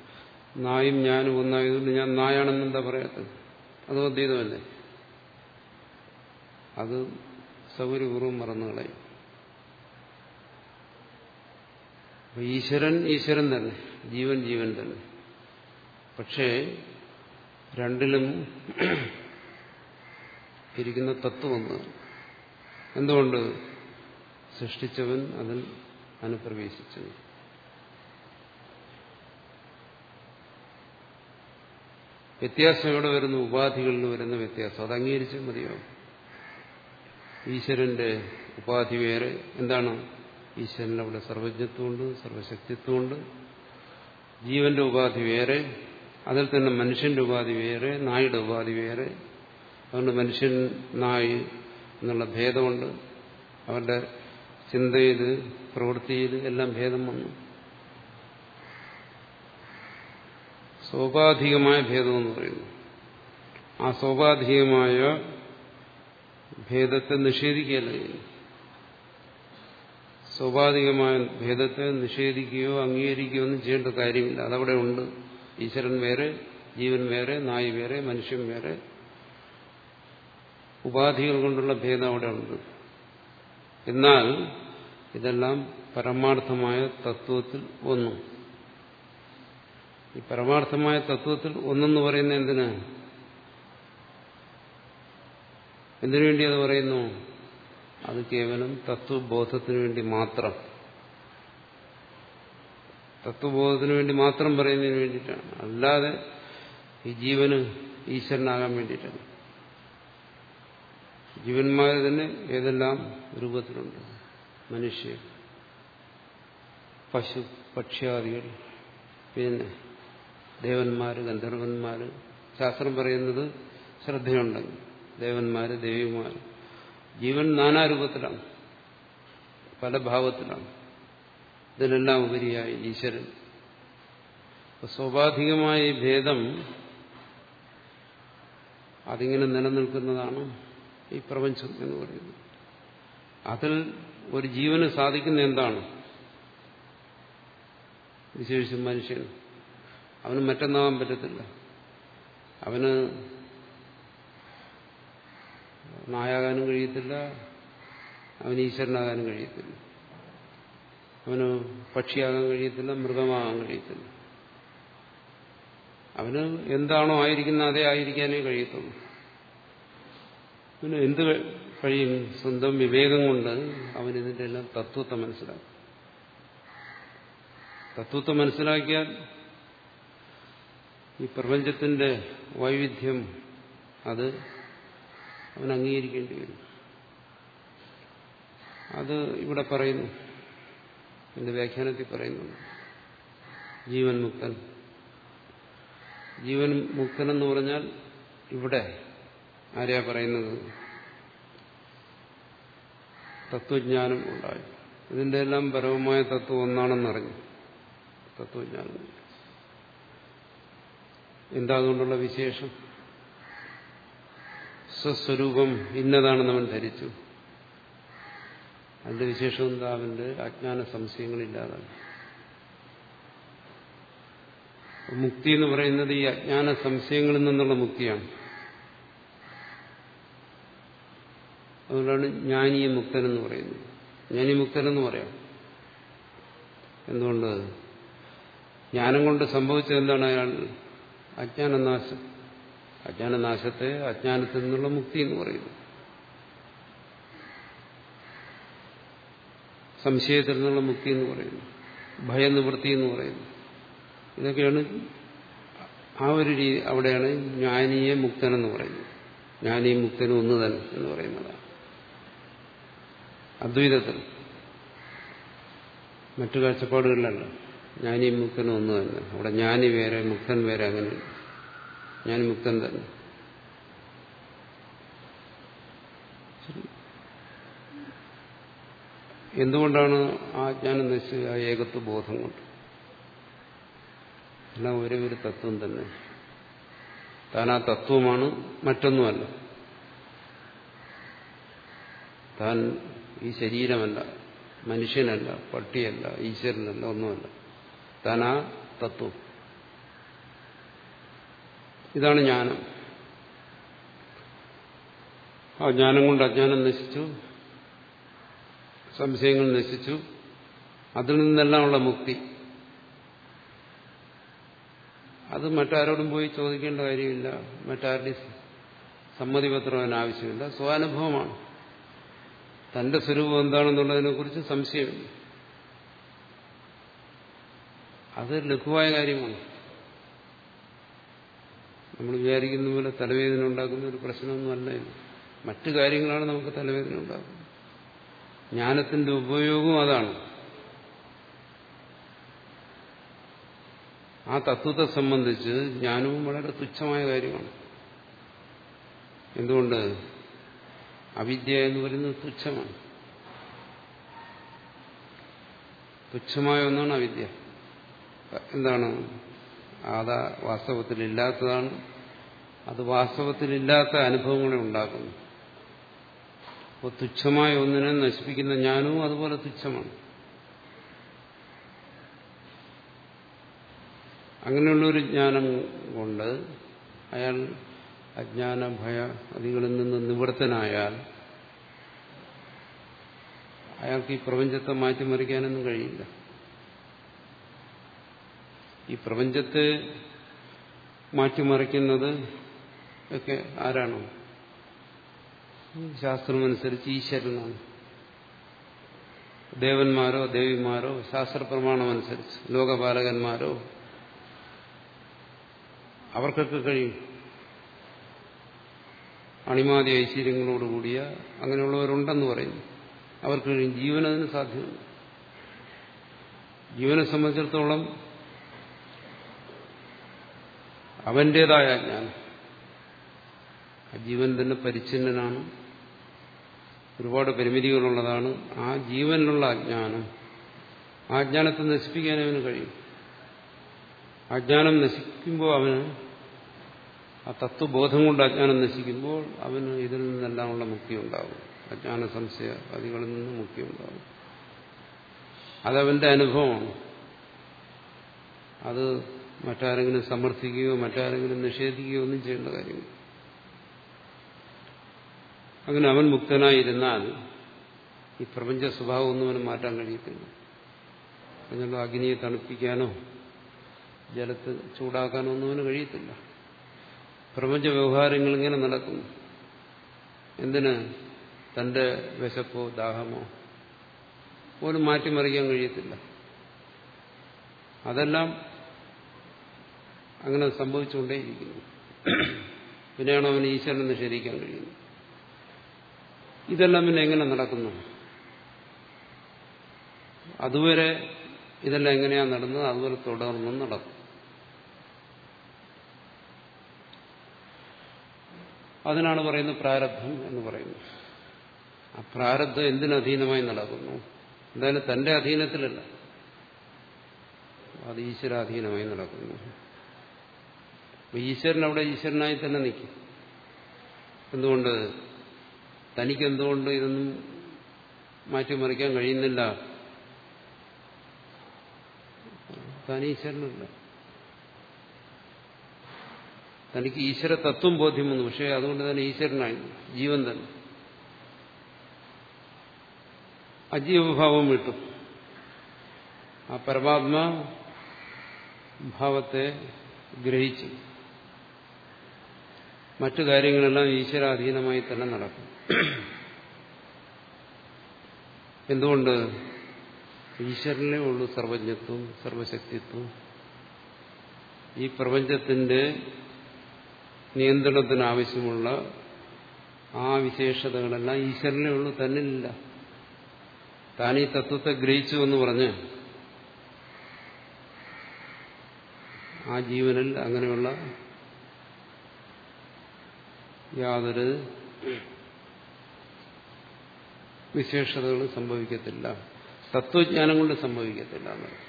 നായും ഞാനും ഒന്നായതുകൊണ്ട് ഞാൻ നായാണെന്നെന്താ പറയാത്തത്? അതും അദ്വൈതമല്ലേ? അത് സൗകര്യപൂർവം മറന്നു ഈശ്വരൻ ഈശ്വരൻ തന്നെ ജീവൻ ജീവൻ തന്നെ. പക്ഷേ രണ്ടിലും ഇരിക്കുന്ന തത്വം ഒന്ന്. എന്തുകൊണ്ട്? സൃഷ്ടിച്ചവൻ അതിൽ അനുപ്രവേശിച്ചു വ്യത്യാസം എവിടെ വരുന്നു ഉപാധികളിൽ വരുന്ന വ്യത്യാസം. അത് അംഗീകരിച്ചാൽ മതിയോ ഈശ്വരന്റെ ഉപാധി വേറെ. എന്താണ്? ഈശ്വരൻ അവിടെ സർവജ്ഞത്വമുണ്ട് സർവശക്തിത്വമുണ്ട്. ജീവന്റെ ഉപാധി വേറെ. അതിൽ തന്നെ മനുഷ്യന്റെ ഉപാധി വേറെ നായുടെ ഉപാധി വേറെ. അതുകൊണ്ട് മനുഷ്യൻ നായ് എന്നുള്ള ഭേദമുണ്ട്. അവരുടെ ചിന്തയിൽ പ്രവൃത്തിയിൽ എല്ലാം ഭേദം വന്നു. സ്വാഭാവികമായ ഭേദമെന്ന് പറയുന്നു. ആ സോപാധികമായ ഭേദത്തെ നിഷേധിക്കുകയല്ല ചെയ്യുന്നു സ്വാഭാവികമായ ഭേദത്തെ നിഷേധിക്കുകയോ അംഗീകരിക്കുകയോ ഒന്നും ചെയ്യേണ്ട കാര്യമില്ല. അതവിടെ ഉണ്ട്. ഈശ്വരൻ വേറെ ജീവൻ വേറെ നായി വേറെ മനുഷ്യൻ വേറെ. ഉപാധികൾ കൊണ്ടുള്ള ഭേദം അവിടെ ഉണ്ട്. എന്നാൽ ഇതെല്ലാം പരമാർത്ഥമായ തത്വത്തിൽ ഒന്നും ഈ പരമാർത്ഥമായ തത്വത്തിൽ ഒന്നെന്ന് പറയുന്ന എന്തിന്? എന്തിനു വേണ്ടി അത് പറയുന്നു? അത് കേവലം തത്വബോധത്തിന് വേണ്ടി മാത്രം. തത്വബോധത്തിന് വേണ്ടി മാത്രം പറയുന്നതിന് വേണ്ടിയിട്ടാണ്. അല്ലാതെ ഈ ജീവന് ഈശ്വരനാകാൻ വേണ്ടിയിട്ടാണ് ജീവന്മാർ തന്നെ ഏതെല്ലാം രൂപത്തിലുണ്ട്? മനുഷ്യർ പശു പക്ഷ്യാദികൾ പിന്നെ ദേവന്മാര് ഗന്ധർവന്മാര്. ശാസ്ത്രം പറയുന്നത് ശ്രദ്ധയുണ്ടെങ്കിൽ ദേവന്മാര് ദേവിമാര്. ജീവൻ നാനാരൂപത്തിലാണ്. പല ഭാവത്തിലാണ്. ഇതിനെല്ലാം ഉപരിയായി ഈശ്വരൻ. സ്വാഭാവികമായ ഭേദം അതിങ്ങനെ നിലനിൽക്കുന്നതാണ് ഈ പ്രപഞ്ചം എന്ന് പറയുന്നത്. അതിൽ ഒരു ജീവന് സാധിക്കുന്ന എന്താണ്? വിശേഷിച്ചും മനുഷ്യൻ അവന് മറ്റൊന്നാവാൻ പറ്റത്തില്ല. അവന് നായാകാനും കഴിയത്തില്ല അവന് ഈശ്വരനാകാനും കഴിയത്തില്ല. അവന് പക്ഷിയാകാൻ കഴിയത്തില്ല മൃഗമാകാൻ കഴിയത്തില്ല. അവന് എന്താണോ ആയിരിക്കുന്ന അതേ ആയിരിക്കാനേ കഴിയത്തുള്ളൂ. അവന് എന്ത് കഴിയും? സ്വന്തം വിവേകം കൊണ്ട് അവൻ ഇതിന്റെ എല്ലാം തത്വത്തെ മനസ്സിലാക്കും. തത്വത്തെ മനസ്സിലാക്കിയാൽ ഈ പ്രപഞ്ചത്തിന്റെ വൈവിധ്യം അത് അവൻ അംഗീകരിക്കേണ്ടി വരും. അത് ഇവിടെ പറയുന്നു എന്റെ വ്യാഖ്യാനത്തിൽ പറയുന്നുണ്ട്. ജീവൻ മുക്തൻ. ജീവൻ മുക്തൻ എന്ന് പറഞ്ഞാൽ ഇവിടെ ആരെയാ പറയുന്നത്? തത്വജ്ഞാനം ഉണ്ടായി. ഇതിന്റെ എല്ലാം പരമമായ തത്വം ഒന്നാണെന്നറിഞ്ഞു തത്വജ്ഞാനം. എന്താ അതുകൊണ്ടുള്ള വിശേഷം? സ്വസ്വരൂപം ഇന്നതാണെന്ന് അവൻ ധരിച്ചു. അതിന്റെ വിശേഷം എന്താ? അവന്റെ അജ്ഞാന സംശയങ്ങളില്ലാതാണ് മുക്തി എന്ന് പറയുന്നത് ഈ അജ്ഞാന സംശയങ്ങളിൽ നിന്നുള്ള മുക്തിയാണ്. അതുകൊണ്ടാണ് ജ്ഞാനീയ മുക്തൻ എന്ന് പറയുന്നത്. ജ്ഞാനി മുക്തനെന്ന് പറയാം. എന്തുകൊണ്ട്? ജ്ഞാനം കൊണ്ട് സംഭവിച്ചത് എന്താണ്? അയാൾ അജ്ഞാനനാശം. അജ്ഞാനനാശത്തെ അജ്ഞാനത്തിൽ നിന്നുള്ള മുക്തി എന്ന് പറയുന്നു. സംശയത്തിൽ നിന്നുള്ള മുക്തി എന്ന് പറയുന്നു. ഭയനിവൃത്തി എന്ന് പറയുന്നു. ഇതൊക്കെയാണ് ആ ഒരു രീതി അവിടെയാണ് ജ്ഞാനിയെ മുക്തനെന്ന് പറയുന്നത്. ജ്ഞാനിയും മുക്തനും ഒന്ന് തന്നെ എന്ന് പറയുന്നതാണ് അദ്വൈതത്തിൽ. മറ്റു കാഴ്ചപ്പാടുകളിലല്ല. ജ്ഞാനിയും മുക്തനും ഒന്ന് തന്നെ അവിടെ ജ്ഞാനി വേറെ മുക്തൻ വേറെ അങ്ങനെ. ഞാൻ മുക്തൻ തന്നെ. എന്തുകൊണ്ടാണ് ആ ജ്ഞാനം നശിച്ചത്? ആ ഏകത്വ ബോധം കൊണ്ട്. എല്ലാം ഒരേ ഒരു തത്വം തന്നെ. താൻ ആ തത്വമാണ് മറ്റൊന്നുമല്ല. താൻ ഈ ശരീരമല്ല മനുഷ്യനല്ല പട്ടിയല്ല ഈശ്വരനല്ല ഒന്നുമല്ല. ആ തത്വം ഇതാണ് ജ്ഞാനം. ആ ജ്ഞാനം കൊണ്ട് അജ്ഞാനം നശിച്ചു. സംശയങ്ങൾ നശിച്ചു. അതിൽ നിന്നെല്ലാമുള്ള മുക്തി. അത് മറ്റാരോടും പോയി ചോദിക്കേണ്ട കാര്യമില്ല. മറ്റാരുടെയും സമ്മതിപത്രം അതിന് ആവശ്യമില്ല സ്വാനുഭവമാണ് തന്റെ സ്വരൂപം എന്താണെന്നുള്ളതിനെ കുറിച്ച് സംശയമില്ല. അത് ലഘുവായ കാര്യമാണ്. നമ്മൾ വിചാരിക്കുന്ന പോലെ തലവേദന ഉണ്ടാക്കുന്ന ഒരു പ്രശ്നമൊന്നുമല്ല ഇത്. മറ്റു കാര്യങ്ങളാണ് നമുക്ക് തലവേദന ഉണ്ടാക്കുന്നത്. ജ്ഞാനത്തിന്റെ ഉപയോഗവും അതാണ്. ആ തത്വത്തെ സംബന്ധിച്ച് ജ്ഞാനവും വളരെ തുച്ഛമായ കാര്യമാണ്. എന്തുകൊണ്ട്? അവിദ്യ എന്ന് പറയുന്നത് തുച്ഛമാണ്. തുച്ഛമായ ഒന്നാണ് അവിദ്യ. എന്താണ്? അതാ വാസ്തവത്തിലില്ലാത്തതാണ്. അത് വാസ്തവത്തിലില്ലാത്ത അനുഭവങ്ങളെ ഉണ്ടാക്കുന്നു. അപ്പോൾ തുച്ഛമായ ഒന്നിനെ നശിപ്പിക്കുന്ന ജ്ഞാനവും അതുപോലെ തുച്ഛമാണ്. അങ്ങനെയുള്ളൊരു ജ്ഞാനം കൊണ്ട് അയാൾ അജ്ഞാന ഭയ അതികളിൽ നിന്ന് നിവൃത്തനായാൽ അയാൾക്ക് ഈ പ്രപഞ്ചത്തെ മാറ്റിമറിക്കാനൊന്നും കഴിയില്ല. ഈ പ്രപഞ്ചത്തെ മാറ്റിമറിക്കുന്നത് ഒക്കെ ആരാണോ? ശാസ്ത്രമനുസരിച്ച് ഈശ്വരനാണ്. ദേവന്മാരോ ദേവിമാരോ ശാസ്ത്രപ്രമാണമനുസരിച്ച് ലോകപാലകന്മാരോ അവർക്കൊക്കെ കഴിയും. അണിമാതി ഐശ്വര്യങ്ങളോടുകൂടിയ അങ്ങനെയുള്ളവരുണ്ടെന്ന് പറയുന്നു. അവർക്ക് കഴിയും ജീവനതിന് സാധ്യമല്ല ജീവനെ സംബന്ധിച്ചിടത്തോളം അവന്റേതായ ആ ജീവൻ തന്നെ പരിച്ഛിന്നനാണ്. ഒരുപാട് പരിമിതികളുള്ളതാണ്. ആ ജീവനിലുള്ള അജ്ഞാനം ആ അജ്ഞാനത്തെ നശിപ്പിക്കാൻ അവന് കഴിയും. അജ്ഞാനം നശിക്കുമ്പോൾ അവന് ആ തത്വബോധം കൊണ്ട് അജ്ഞാനം നശിക്കുമ്പോൾ അവന് ഇതിൽ നിന്നെല്ലാമുള്ള മുക്തി ഉണ്ടാകും അജ്ഞാന സംശയ അതികളിൽ നിന്ന് മുക്തി ഉണ്ടാകും അതവന്റെ അനുഭവമാണ്. അത് മറ്റാരെങ്കിലും സമർത്ഥിക്കുകയോ മറ്റാരെങ്കിലും നിഷേധിക്കുകയോ ഒന്നും ചെയ്യേണ്ട കാര്യമില്ല. അങ്ങനെ അവൻ മുക്തനായിരുന്നാൽ ഈ പ്രപഞ്ച സ്വഭാവം ഒന്നും അവന് മാറ്റാൻ കഴിയത്തില്ല. അതിനുള്ള അഗ്നിയെ തണുപ്പിക്കാനോ ജലത്ത് ചൂടാക്കാനോ ഒന്നും അവന് കഴിയത്തില്ല. പ്രപഞ്ച വ്യവഹാരങ്ങൾ ഇങ്ങനെ നടക്കുന്നു. എന്തിന്? തന്റെ വിശപ്പോ ദാഹമോ പോലും മാറ്റിമറിക്കാൻ കഴിയത്തില്ല. അതെല്ലാം അങ്ങനെ സംഭവിച്ചുകൊണ്ടേയിരിക്കുന്നു. പിന്നെയാണ് അവന് ഈശ്വരനെ നിഷേധിക്കാൻ കഴിയുന്നത്. ഇതെല്ലാം പിന്നെ എങ്ങനെ നടക്കുന്നു? അതുവരെ ഇതെല്ലാം എങ്ങനെയാണ് നടന്നത്? അതുവരെ തുടർന്നും നടക്കും. അതിനാണ് പറയുന്നത് പ്രാരബ്ധം എന്ന് പറയുന്നത്. ആ പ്രാരബ്ധം എന്തിനധീനമായി നടക്കുന്നു? എന്തായാലും തന്റെ അധീനത്തിലല്ല. അത് ഈശ്വരാധീനമായി നടക്കുന്നു. ഈശ്വരൻ അവിടെ ഈശ്വരനായി തന്നെ നിൽക്കും. എന്തുകൊണ്ട്? തനിക്ക് എന്തുകൊണ്ട് ഇതൊന്നും മാറ്റിമറിക്കാൻ കഴിയുന്നില്ല? താൻ ഈശ്വരനല്ല. തനിക്ക് ഈശ്വര തത്വം ബോധ്യം വന്നു പക്ഷേ അതുകൊണ്ട് തന്നെ ഈശ്വരനായി. ജീവൻ തന്നെ. അജീവഭാവം വിട്ടു. ആ പരമാത്മാ ഭാവത്തെ ഗ്രഹിച്ചു. മറ്റു കാര്യങ്ങളെല്ലാം ഈശ്വരാധീനമായി തന്നെ നടക്കും. എന്തുകൊണ്ട്? ഈശ്വരനെ ഉള്ളൂ സർവജ്ഞത്വം സർവശക്തിത്വം. ഈ പ്രപഞ്ചത്തിന്റെ നിയന്ത്രണത്തിന് ആവശ്യമുള്ള ആ വിശേഷതകളെല്ലാം ഈശ്വരനെ ഉള്ളൂ തന്നിലില്ല താൻ ഈ തത്വത്തെ ഗ്രഹിച്ചു എന്ന് പറഞ്ഞ് ആ ജീവനിൽ അങ്ങനെയുള്ള യാതൊരു വിശേഷതകളും സംഭവിക്കത്തില്ല. തത്വജ്ഞാനം കൊണ്ട് സംഭവിക്കത്തില്ല എന്നത്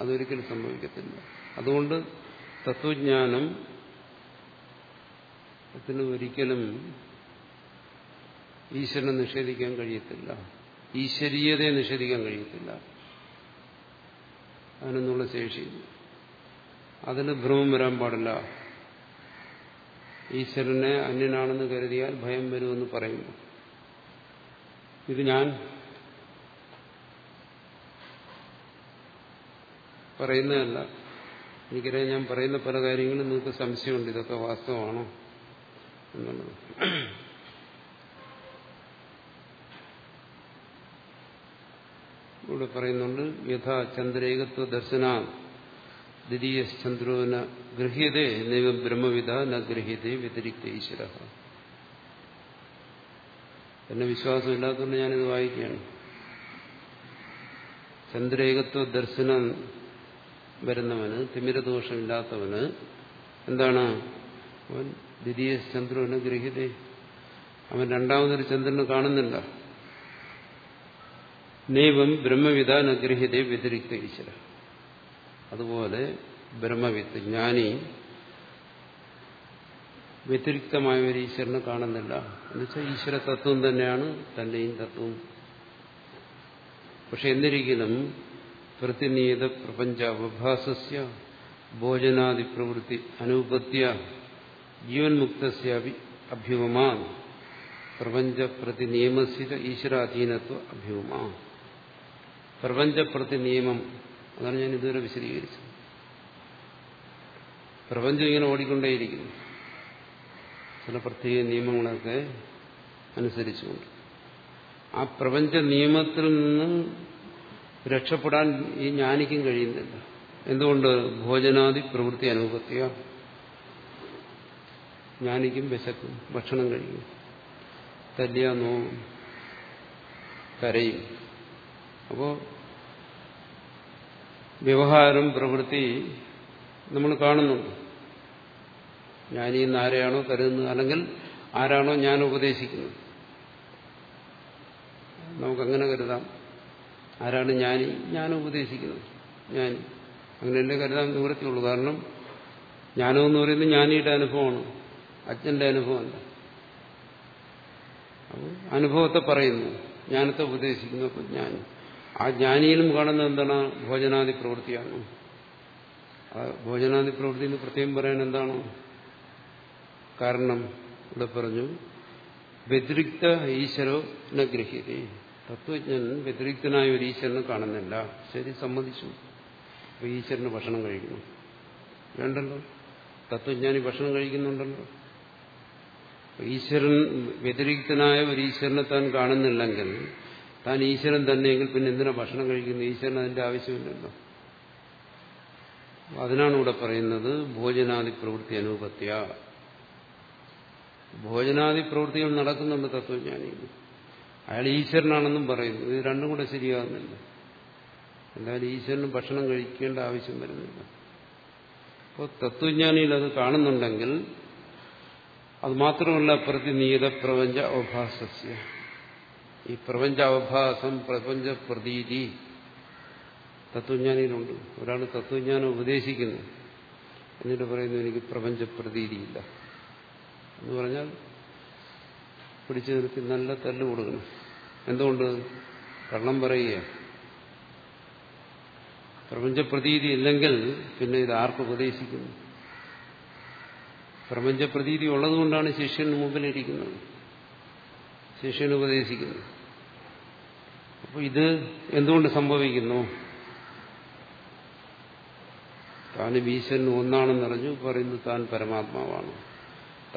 അതൊരിക്കലും സംഭവിക്കത്തില്ല. അതുകൊണ്ട് തത്വജ്ഞാനം ത്തിന് ഒരിക്കലും ഈശ്വരനെ നിഷേധിക്കാൻ കഴിയത്തില്ല. ഈശ്വരീയതയെ നിഷേധിക്കാൻ കഴിയത്തില്ല. അതിനൊന്നുള്ള ശേഷി അതിന് ഭ്രമം വരാൻ പാടില്ല. ഈശ്വരനെ അന്യനാണെന്ന് കരുതിയാൽ ഭയം വരുമെന്ന് പറയുന്നു. ഇത് ഞാൻ പറയുന്നതല്ല. എനിക്കറിയാം ഞാൻ പറയുന്ന പല കാര്യങ്ങളും നിങ്ങൾക്ക് സംശയമുണ്ട്. ഇതൊക്കെ വാസ്തവമാണോ എന്നുള്ളത്. ഇവിടെ പറയുന്നുണ്ട് യഥാ ചന്ദ്രേകത്വ ദർശന ദ്വിതീയ ചന്ദ്രോന നൈവ ബ്രഹ്മവിധ ന ഗൃഹ്യതേ വ്യതിരിക്ത ഈശ്വര. എന്നെ വിശ്വാസമില്ലാത്തതുകൊണ്ട് ഞാനിത് വായിക്കുകയാണ്. ചന്ദ്രേകത്വ ദർശനം വരുന്നവന് തിമിരദോഷമില്ലാത്തവന് എന്താണ്? അവൻ ദ്വിതീയ ചന്ദ്രന് ഗ്രഹിതേ അവൻ രണ്ടാമതൊരു ചന്ദ്രനെ കാണുന്നില്ല നൈവം ബ്രഹ്മവിധാന നഗ്രഹിതേ വ്യതിരിക്ത ഈശ്വര. അതുപോലെ ബ്രഹ്മവിത്ത് ജ്ഞാനി വ്യതിരിക്തമായ ഒരു ഈശ്വരനെ കാണുന്നില്ല. എന്നുവെച്ചാൽ ഈശ്വര തത്വം തന്നെയാണ് തന്റെയും തത്വം പക്ഷെ എന്നിരിക്കലും പ്രതിനിയത പ്രപഞ്ച അവഭാസസ്യ ഭോജനാദി പ്രവൃത്തി അനുപത്യ ജീവൻ മുക്തസ്യാപി അഭ്യുപമാ. പ്രപഞ്ച പ്രതിനിയമസിത ഈശ്വരാധീനത്വ അഭ്യുപമാ. പ്രപഞ്ച പ്രതി നിയമം അതാണ് ഞാൻ ഇതുവരെ വിശദീകരിച്ചത്. പ്രപഞ്ചം ഇങ്ങനെ ഓടിക്കൊണ്ടേയിരിക്കുന്നു. ചില പ്രത്യേക നിയമങ്ങളൊക്കെ അനുസരിച്ചുകൊണ്ട്. ആ പ്രപഞ്ച നിയമത്തിൽ നിന്ന് രക്ഷപ്പെടാൻ ഈ ജ്ഞാനിക്കും കഴിയുന്നില്ല. എന്തുകൊണ്ട്? ഭോജനാദി പ്രവൃത്തി അനുപത്തിയ ജ്ഞാനിക്കും വിശക്കും ഭക്ഷണം കഴിക്കും തല്ലിയ നോവും കരയും. അപ്പോ വ്യവഹാരം പ്രവൃത്തി നമ്മൾ കാണുന്നുണ്ട് ഞാൻ ഇന്ന് ആരെയാണോ കരുതുന്നത്? അല്ലെങ്കിൽ ആരാണോ ഞാൻ ഉപദേശിക്കുന്നത്? നമുക്കങ്ങനെ കരുതാം. ആരാണ് ഞാൻ ഞാൻ ഉപദേശിക്കുന്നത്. ഞാൻ. അങ്ങനെയല്ലേ കരുതാൻ നിവൃത്തിയുള്ളൂ. കാരണം ജ്ഞാനം എന്ന് പറയുന്നത് ജ്ഞാനിയുടെ അനുഭവമാണ്. അച്ഛന്റെ അനുഭവമല്ല. അപ്പോൾ അനുഭവത്തെ പറയുന്നു. ജ്ഞാനത്തെ ഉപദേശിക്കുന്നു. അപ്പോൾ ജ്ഞാനി ആ ജ്ഞാനിയിലും കാണുന്നത് എന്താണ്? ഭോജനാദി പ്രവൃത്തിയാണ്. ആ ഭോജനാദി പ്രവൃത്തി എന്ന് പ്രത്യേകം പറയാൻ എന്താണ്? കാരണം ഇവിടെ പറഞ്ഞു വ്യതിരിക്ത ഈശ്വരോ നഗ്രഹീതി തത്വജ്ഞൻ വ്യതിരിക്തനായ ഒരു ഈശ്വരനെ കാണുന്നില്ല. ശരി സമ്മതിച്ചു. അപ്പൊ ഈശ്വരന് ഭക്ഷണം കഴിക്കുന്നു. വേണ്ടല്ലോ? തത്വജ്ഞാനി ഭക്ഷണം കഴിക്കുന്നുണ്ടല്ലോ. ഈശ്വരൻ വ്യതിരിക്തനായ ഒരു ഈശ്വരനെ താൻ കാണുന്നില്ലെങ്കിൽ താൻ ഈശ്വരൻ തന്നെയെങ്കിൽ പിന്നെ എന്തിനാ ഭക്ഷണം കഴിക്കുന്നത്? ഈശ്വരൻ അതിന്റെ ആവശ്യമില്ലല്ലോ. അതിനാണ് ഇവിടെ പറയുന്നത് ഭോജനാദി പ്രവൃത്തി അനുപത്യ. ഭോജനാദി പ്രവൃത്തികൾ നടക്കുന്നുണ്ട് തത്വജ്ഞാനിയിൽ അയാൾ ഈശ്വരനാണെന്നും പറയുന്നു. ഇത് രണ്ടും കൂടെ ശരിയാകുന്നില്ല എന്തായാലും ഈശ്വരന് ഭക്ഷണം കഴിക്കേണ്ട ആവശ്യം വരുന്നില്ല. അപ്പോൾ തത്വജ്ഞാനിയിൽ അത് കാണുന്നുണ്ടെങ്കിൽ അത് മാത്രമല്ല പ്രതിനിയത പ്രപഞ്ച അവഭാസസ്യ. ഈ പ്രപഞ്ച അവഭാസം പ്രപഞ്ച പ്രതീതി തത്വജ്ഞാനിയിലുണ്ട്. ഒരാൾ തത്വജ്ഞാനം ഉപദേശിക്കുന്നു. എന്നിട്ട് പറയുന്നു എനിക്ക് പ്രപഞ്ച പ്രതീതിയില്ല എന്ന് പറഞ്ഞാൽ പിടിച്ചു നിർത്തി നല്ല തല്ല് കൊടുക്കണം. എന്തുകൊണ്ട്? കള്ളം പറയുക പ്രപഞ്ച പ്രതീതി ഇല്ലെങ്കിൽ പിന്നെ ഇത് ആർക്ക് ഉപദേശിക്കുന്നു? പ്രപഞ്ച പ്രതീതി ഉള്ളതുകൊണ്ടാണ് ശിഷ്യന് മുമ്പിലിരിക്കുന്നത്. ശിഷ്യന് ഉപദേശിക്കുന്നു. അപ്പോൾ ഇത് എന്തുകൊണ്ട് സംഭവിക്കുന്നു? താൻ ഈശ്വരൻ ഒന്നാണെന്നറിഞ്ഞു പറയുന്നു താൻ പരമാത്മാവാണ്.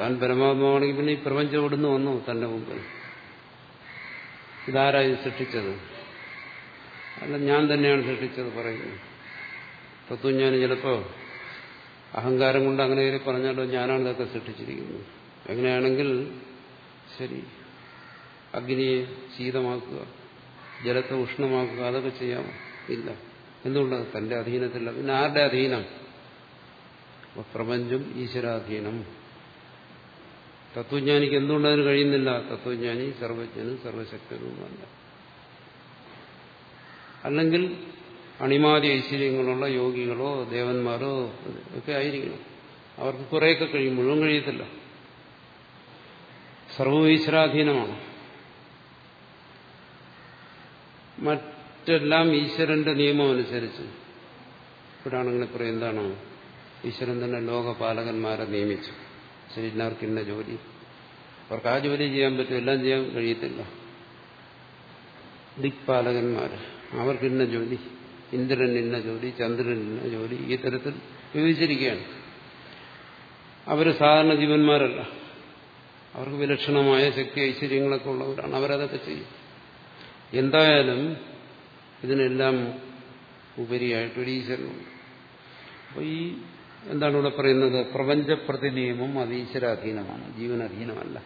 താൻ പരമാത്മാവാണെങ്കിൽ പിന്നെ ഈ പ്രപഞ്ചം ഇവിടുന്ന് വന്നു? തന്റെ മുമ്പിൽ. ഇതാരായി ഇത് സൃഷ്ടിച്ചത്? അല്ല ഞാൻ തന്നെയാണ് സൃഷ്ടിച്ചത് പറയുന്നു. തത്വജ്ഞാനി ചിലപ്പോ അഹങ്കാരം കൊണ്ട് അങ്ങനെ പറഞ്ഞാലോ ഞാനാണ് ഇതൊക്കെ സൃഷ്ടിച്ചിരിക്കുന്നത്. അങ്ങനെയാണെങ്കിൽ ശരി. അഗ്നിയെ ശീതമാക്കുക ജലത്തെ ഉഷ്ണമാക്കുക അതൊക്കെ ചെയ്യാമോ ഇല്ല. എന്തുകൊണ്ടത് തന്റെ അധീനത്തില്ല. പിന്നെ ആരുടെ അധീനം? പ്രപഞ്ചം ഈശ്വരാധീനം. തത്വജ്ഞാനിക്ക് എന്തുകൊണ്ട് അതിന് കഴിയുന്നില്ല? തത്വജ്ഞാനി സർവജ്ഞനും സർവശക്തനുമല്ല അല്ലെങ്കിൽ അണിമാതി ഐശ്വര്യങ്ങളുള്ള യോഗികളോ ദേവന്മാരോ ഒക്കെ ആയിരിക്കണം. അവർക്ക് കുറേയൊക്കെ കഴിയും. മുഴുവൻ കഴിയത്തില്ല. സർവ മറ്റെല്ലാം ഈശ്വരന്റെ നിയമം അനുസരിച്ച്. ഇവിടാണെങ്കിൽ പറയും എന്താണോ? ഈശ്വരൻ തന്നെ ലോകപാലകന്മാരെ നിയമിച്ചു. ശരി എല്ലാവർക്കും ഇന്ന ജോലി. അവർക്ക് ആ ജോലി ചെയ്യാൻ പറ്റും എല്ലാം ചെയ്യാൻ കഴിയത്തില്ല. ദിക്പാലകന്മാർ അവർക്ക് ഇന്ന ജോലി ഇന്ദ്രൻ ഇന്ന ജോലി ചന്ദ്രൻ ഇന്ന ജോലി ഈ തരത്തിൽ വിഭജിച്ചിരിക്കുകയാണ്. അവർ സാധാരണ ജീവന്മാരല്ല. അവർക്ക് വിലക്ഷണമായ ശക്തി ഐശ്വര്യങ്ങളൊക്കെ ഉള്ളവരാണ്. അവരതൊക്കെ ചെയ്യും. എന്തായാലും ഇതിനെല്ലാം ഉപരിയായിട്ടൊരു ഈശ്വരനുണ്ട്. അപ്പോൾ ഈ എന്താണ് ഇവിടെ പറയുന്നത്? പ്രപഞ്ച പ്രതിനിയമം അത് ഈശ്വരാധീനമാണ് ജീവനധീനമല്ല.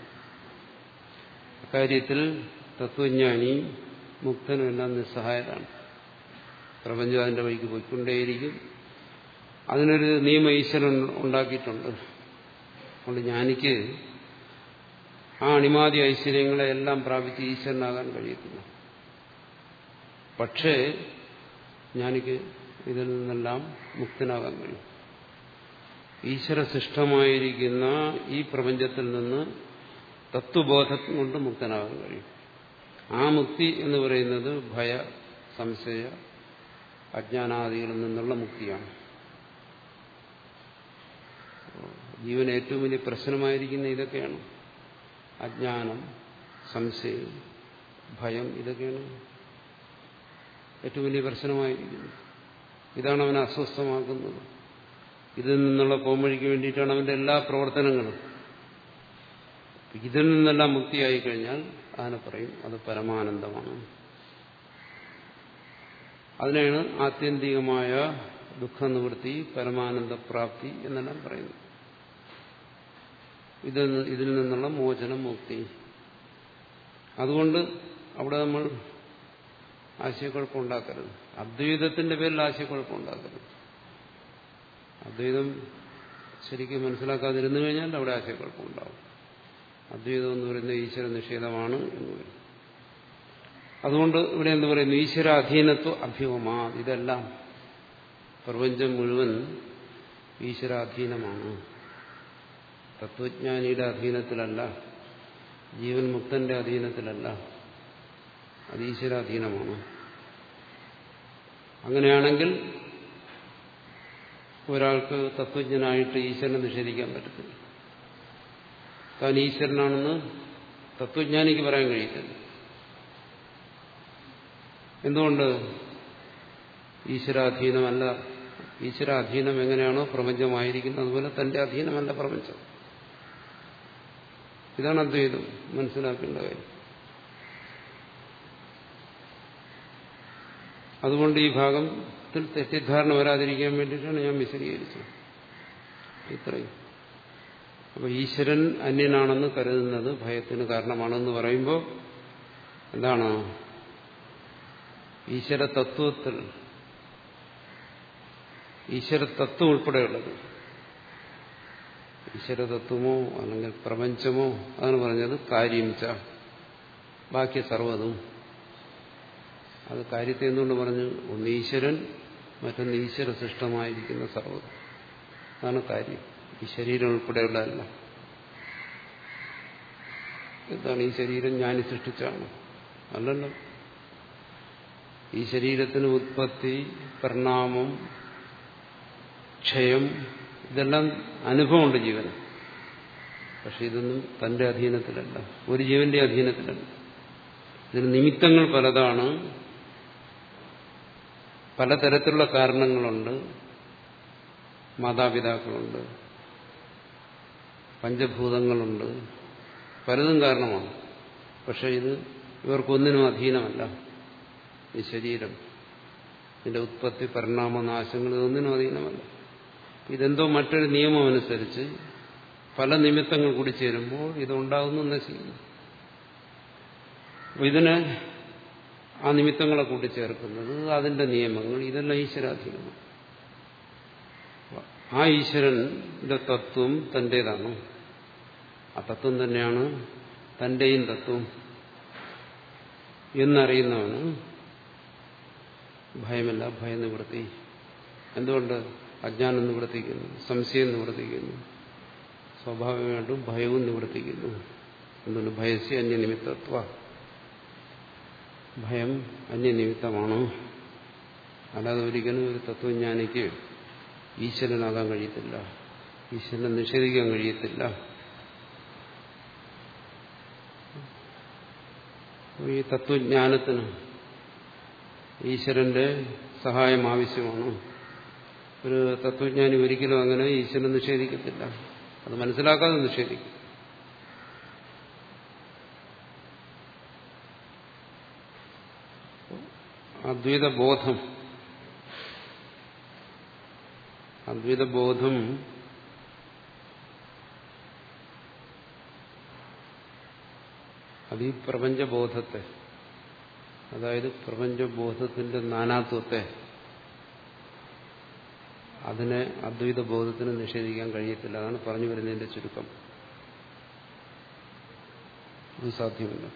അക്കാര്യത്തിൽ തത്വജ്ഞാനി മുക്തനും എല്ലാം നിസ്സഹായരാണ്. പ്രപഞ്ചം അതിന്റെ വഴിക്ക് പോയിക്കൊണ്ടേയിരിക്കും. അതിനൊരു നിയമ ഈശ്വരൻ ഉണ്ടാക്കിയിട്ടുണ്ട്. അതുകൊണ്ട് ജ്ഞാനിക്ക് ആ അണിമാതി ഐശ്വര്യങ്ങളെ എല്ലാം പ്രാപിച്ച് ഈശ്വരനാകാൻ കഴിയത്തില്ല. പക്ഷേ ജ്ഞാനിക്ക് ഇതിൽ നിന്നെല്ലാം മുക്തനാകാൻ കഴിയും. ഈശ്വര സിഷ്ടമായിരിക്കുന്ന ഈ പ്രപഞ്ചത്തിൽ നിന്ന് തത്വബോധം കൊണ്ട് മുക്തനാകാൻ കഴിയും. ആ മുക്തി എന്ന് പറയുന്നത് ഭയ സംശയ അജ്ഞാനാദികളിൽ നിന്നുള്ള മുക്തിയാണ്. ജീവൻ ഏറ്റവും വലിയ പ്രശ്നമായിരിക്കുന്ന ഇതൊക്കെയാണ്. അജ്ഞാനം സംശയം ഭയം ഇതൊക്കെയാണ്. ഏറ്റവും വലിയ പ്രശ്നമായിരിക്കുന്നു. ഇതാണ് അവനെ അസ്വസ്ഥമാക്കുന്നത്. ഇതിൽ നിന്നുള്ള പോംവഴിക്ക് വേണ്ടിയിട്ടാണ് അവന്റെ എല്ലാ പ്രവർത്തനങ്ങളും. ഇതിൽ നിന്നെല്ലാം മുക്തിയായി കഴിഞ്ഞാൽ അതിനെ പറയും അത് പരമാനന്ദമാണ്. അതിനാണ് ആത്യന്തികമായ ദുഃഖനിവൃത്തി പരമാനന്ദപ്രാപ്തി എന്നെല്ലാം പറയുന്നു ഇതിൽ ഇതിൽ നിന്നുള്ള മോചനം മുക്തി. അതുകൊണ്ട് അവിടെ നമ്മൾ ആശയക്കുഴപ്പമുണ്ടാക്കരുത്. അദ്വൈതത്തിന്റെ പേരിൽ ആശയക്കുഴപ്പം ഉണ്ടാക്കരുത് അദ്വൈതം ശരിക്കും മനസ്സിലാക്കാതിരുന്നു കഴിഞ്ഞാൽ അവിടെ ആശയക്കുഴപ്പം ഉണ്ടാവും അദ്വൈതം എന്ന് പറയുന്നത് ഈശ്വര നിഷേധമാണ് എന്ന് പറയും അതുകൊണ്ട് ഇവിടെ എന്ത് പറയുന്നു? ഈശ്വര അധീനത്വ അഭ്യൂഹമാ ഇതെല്ലാം പ്രപഞ്ചം മുഴുവൻ ഈശ്വരാധീനമാണ്. തത്വജ്ഞാനിയുടെ അധീനത്തിലല്ല ജീവൻ മുക്തന്റെ അധീനത്തിലല്ല. അത് ഈശ്വരാധീനമാണ്. അങ്ങനെയാണെങ്കിൽ ഒരാൾക്ക് തത്വജ്ഞനായിട്ട് ഈശ്വരനെ നിഷേധിക്കാൻ പറ്റത്തില്ല. താൻ ഈശ്വരനാണെന്ന് തത്വജ്ഞാനിക്ക് പറയാൻ കഴിയത്തില്ല. എന്തുകൊണ്ട് ഈശ്വരാധീനമല്ല? ഈശ്വരാധീനം എങ്ങനെയാണോ പ്രപഞ്ചമായിരിക്കുന്നത്. അതുപോലെ തന്റെ അധീനമല്ല പ്രപഞ്ചം. ഇതാണ് അദ്വൈതം. മനസ്സിലാക്കേണ്ട കാര്യം. അതുകൊണ്ട് ഈ ഭാഗത്തിൽ തെറ്റിദ്ധാരണ വരാതിരിക്കാൻ വേണ്ടിയിട്ടാണ് ഞാൻ വിശദീകരിച്ചത്. ഇത്രയും. അപ്പോൾ ഈശ്വരൻ അന്യനാണെന്ന് കരുതുന്നത് ഭയത്തിന് കാരണമാണെന്ന് പറയുമ്പോൾ എന്താണ്? ഈശ്വര തത്വത്തിൽ ഈശ്വര തത്വം ഉൾപ്പെടെയുള്ളത്. ഈശ്വരതത്വമോ അല്ലെങ്കിൽ പ്രപഞ്ചമോ അതാണ് പറഞ്ഞത് കാര്യം ബാക്കി സർവതും അത് കാര്യത്തെ എന്തുകൊണ്ട് പറഞ്ഞു? ഒന്ന് ഈശ്വരൻ മറ്റൊന്ന് ഈശ്വര സൃഷ്ടമായിരിക്കുന്ന സർവതും അതാണ് കാര്യം. ഈ ശരീരം ഉൾപ്പെടെയുള്ളതല്ല. എന്താണ് ഈ ശരീരം ഞാൻ സൃഷ്ടിച്ചാണ് അല്ലല്ലോ? ഈ ശരീരത്തിന് ഉത്പത്തി പരിണാമം ക്ഷയം ഇതെല്ലാം അനുഭവമുണ്ട് ജീവന്. പക്ഷെ ഇതൊന്നും തന്റെ അധീനത്തിലല്ല. ഒരു ജീവന്റെ അധീനത്തിലല്ല. ഇതിന് നിമിത്തങ്ങൾ പലതാണ്. പലതരത്തിലുള്ള കാരണങ്ങളുണ്ട്. മാതാപിതാക്കളുണ്ട്. പഞ്ചഭൂതങ്ങളുണ്ട്. പലതും കാരണമാണ്. പക്ഷെ ഇത് ഇവർക്കൊന്നിനും അധീനമല്ല. ഈ ശരീരം ഇതിന്റെ ഉത്പത്തി പരിണാമ നാശങ്ങൾ ഇതൊന്നിനും അധീനമല്ല. ഇതെന്തോ മറ്റൊരു നിയമം അനുസരിച്ച് പല നിമിത്തങ്ങൾ കൂടി ചേരുമ്പോൾ ഇതുണ്ടാകുന്നു നശിക്കുന്നു ഇതിന് ആ നിമിത്തങ്ങളെ കൂട്ടിച്ചേർക്കുന്നത് അതിന്റെ നിയമങ്ങൾ. ഇതെല്ലാം ഈശ്വരാധീനമാണ്. ആ ഈശ്വരന്റെ തത്വം തന്റേതാണ്. ആ തത്വം തന്നെയാണ് തന്റെയും തത്വം എന്നറിയുന്നവന് ഭയമല്ല ഭയം നിവൃത്തി. എന്തുകൊണ്ട്? അജ്ഞാനം നിവർത്തിക്കുന്നു സംശയം നിവർത്തിക്കുന്നു സ്വാഭാവികമായിട്ടും ഭയവും നിവർത്തിക്കുന്നു എന്തുകൊണ്ട്? ഭയസ്യ അന്യനിമിത്തത്വ. ഭയം അന്യനിമിത്തമാണ്? അല്ലാതെ ഒരിക്കലും ഒരു തത്വജ്ഞാനിക്ക് ഈശ്വരനാകാൻ കഴിയത്തില്ല. ഈശ്വരനെ നിഷേധിക്കാൻ കഴിയത്തില്ല. ഈ തത്വജ്ഞാനത്തിന് ഈശ്വരന്റെ സഹായം ആവശ്യമാണ്. ഒരു തത്വജ്ഞാനി ഒരിക്കലും അങ്ങനെ ഈശ്വരനെ നിഷേധിക്കത്തില്ല. അത് മനസ്സിലാക്കാതെ നിഷേധിക്കും. അദ്വൈത ബോധം അദ്വൈത ബോധം അത് ഈ പ്രപഞ്ചബോധത്തെ അതായത് പ്രപഞ്ചബോധത്തിന്റെ നാനാത്വത്തെ അതിനെ അദ്വൈത ബോധത്തിന് നിഷേധിക്കാൻ കഴിയത്തില്ല. അതാണ് പറഞ്ഞു വരുന്നതിന്റെ ചുരുക്കം. അത് സാധ്യമല്ല.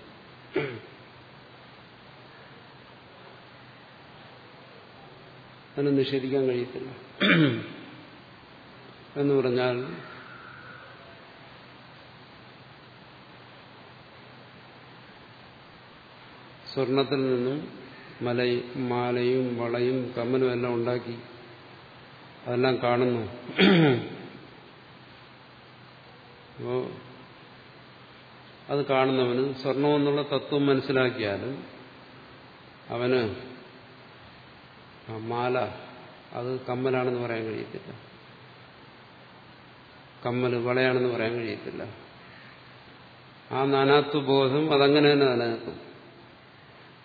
അതിനെ നിഷേധിക്കാൻ കഴിയത്തില്ല. എന്ന് പറഞ്ഞാൽ സ്വർണത്തിൽ നിന്നും മലയും മാലയും വളയും കമ്മലും എല്ലാം ഉണ്ടാക്കി അതെല്ലാം കാണുന്നു. അപ്പോ അത് കാണുന്നവന് സ്വർണമെന്നുള്ള തത്വം മനസ്സിലാക്കിയാലും അവന് മാല. അത് കമ്മലാണെന്ന് പറയാൻ കഴിയത്തില്ല. കമ്മൽ വളയാണെന്ന് പറയാൻ കഴിയത്തില്ല. ആ നാനാത്വബോധം അതങ്ങനെ തന്നെ നിലനിൽക്കും.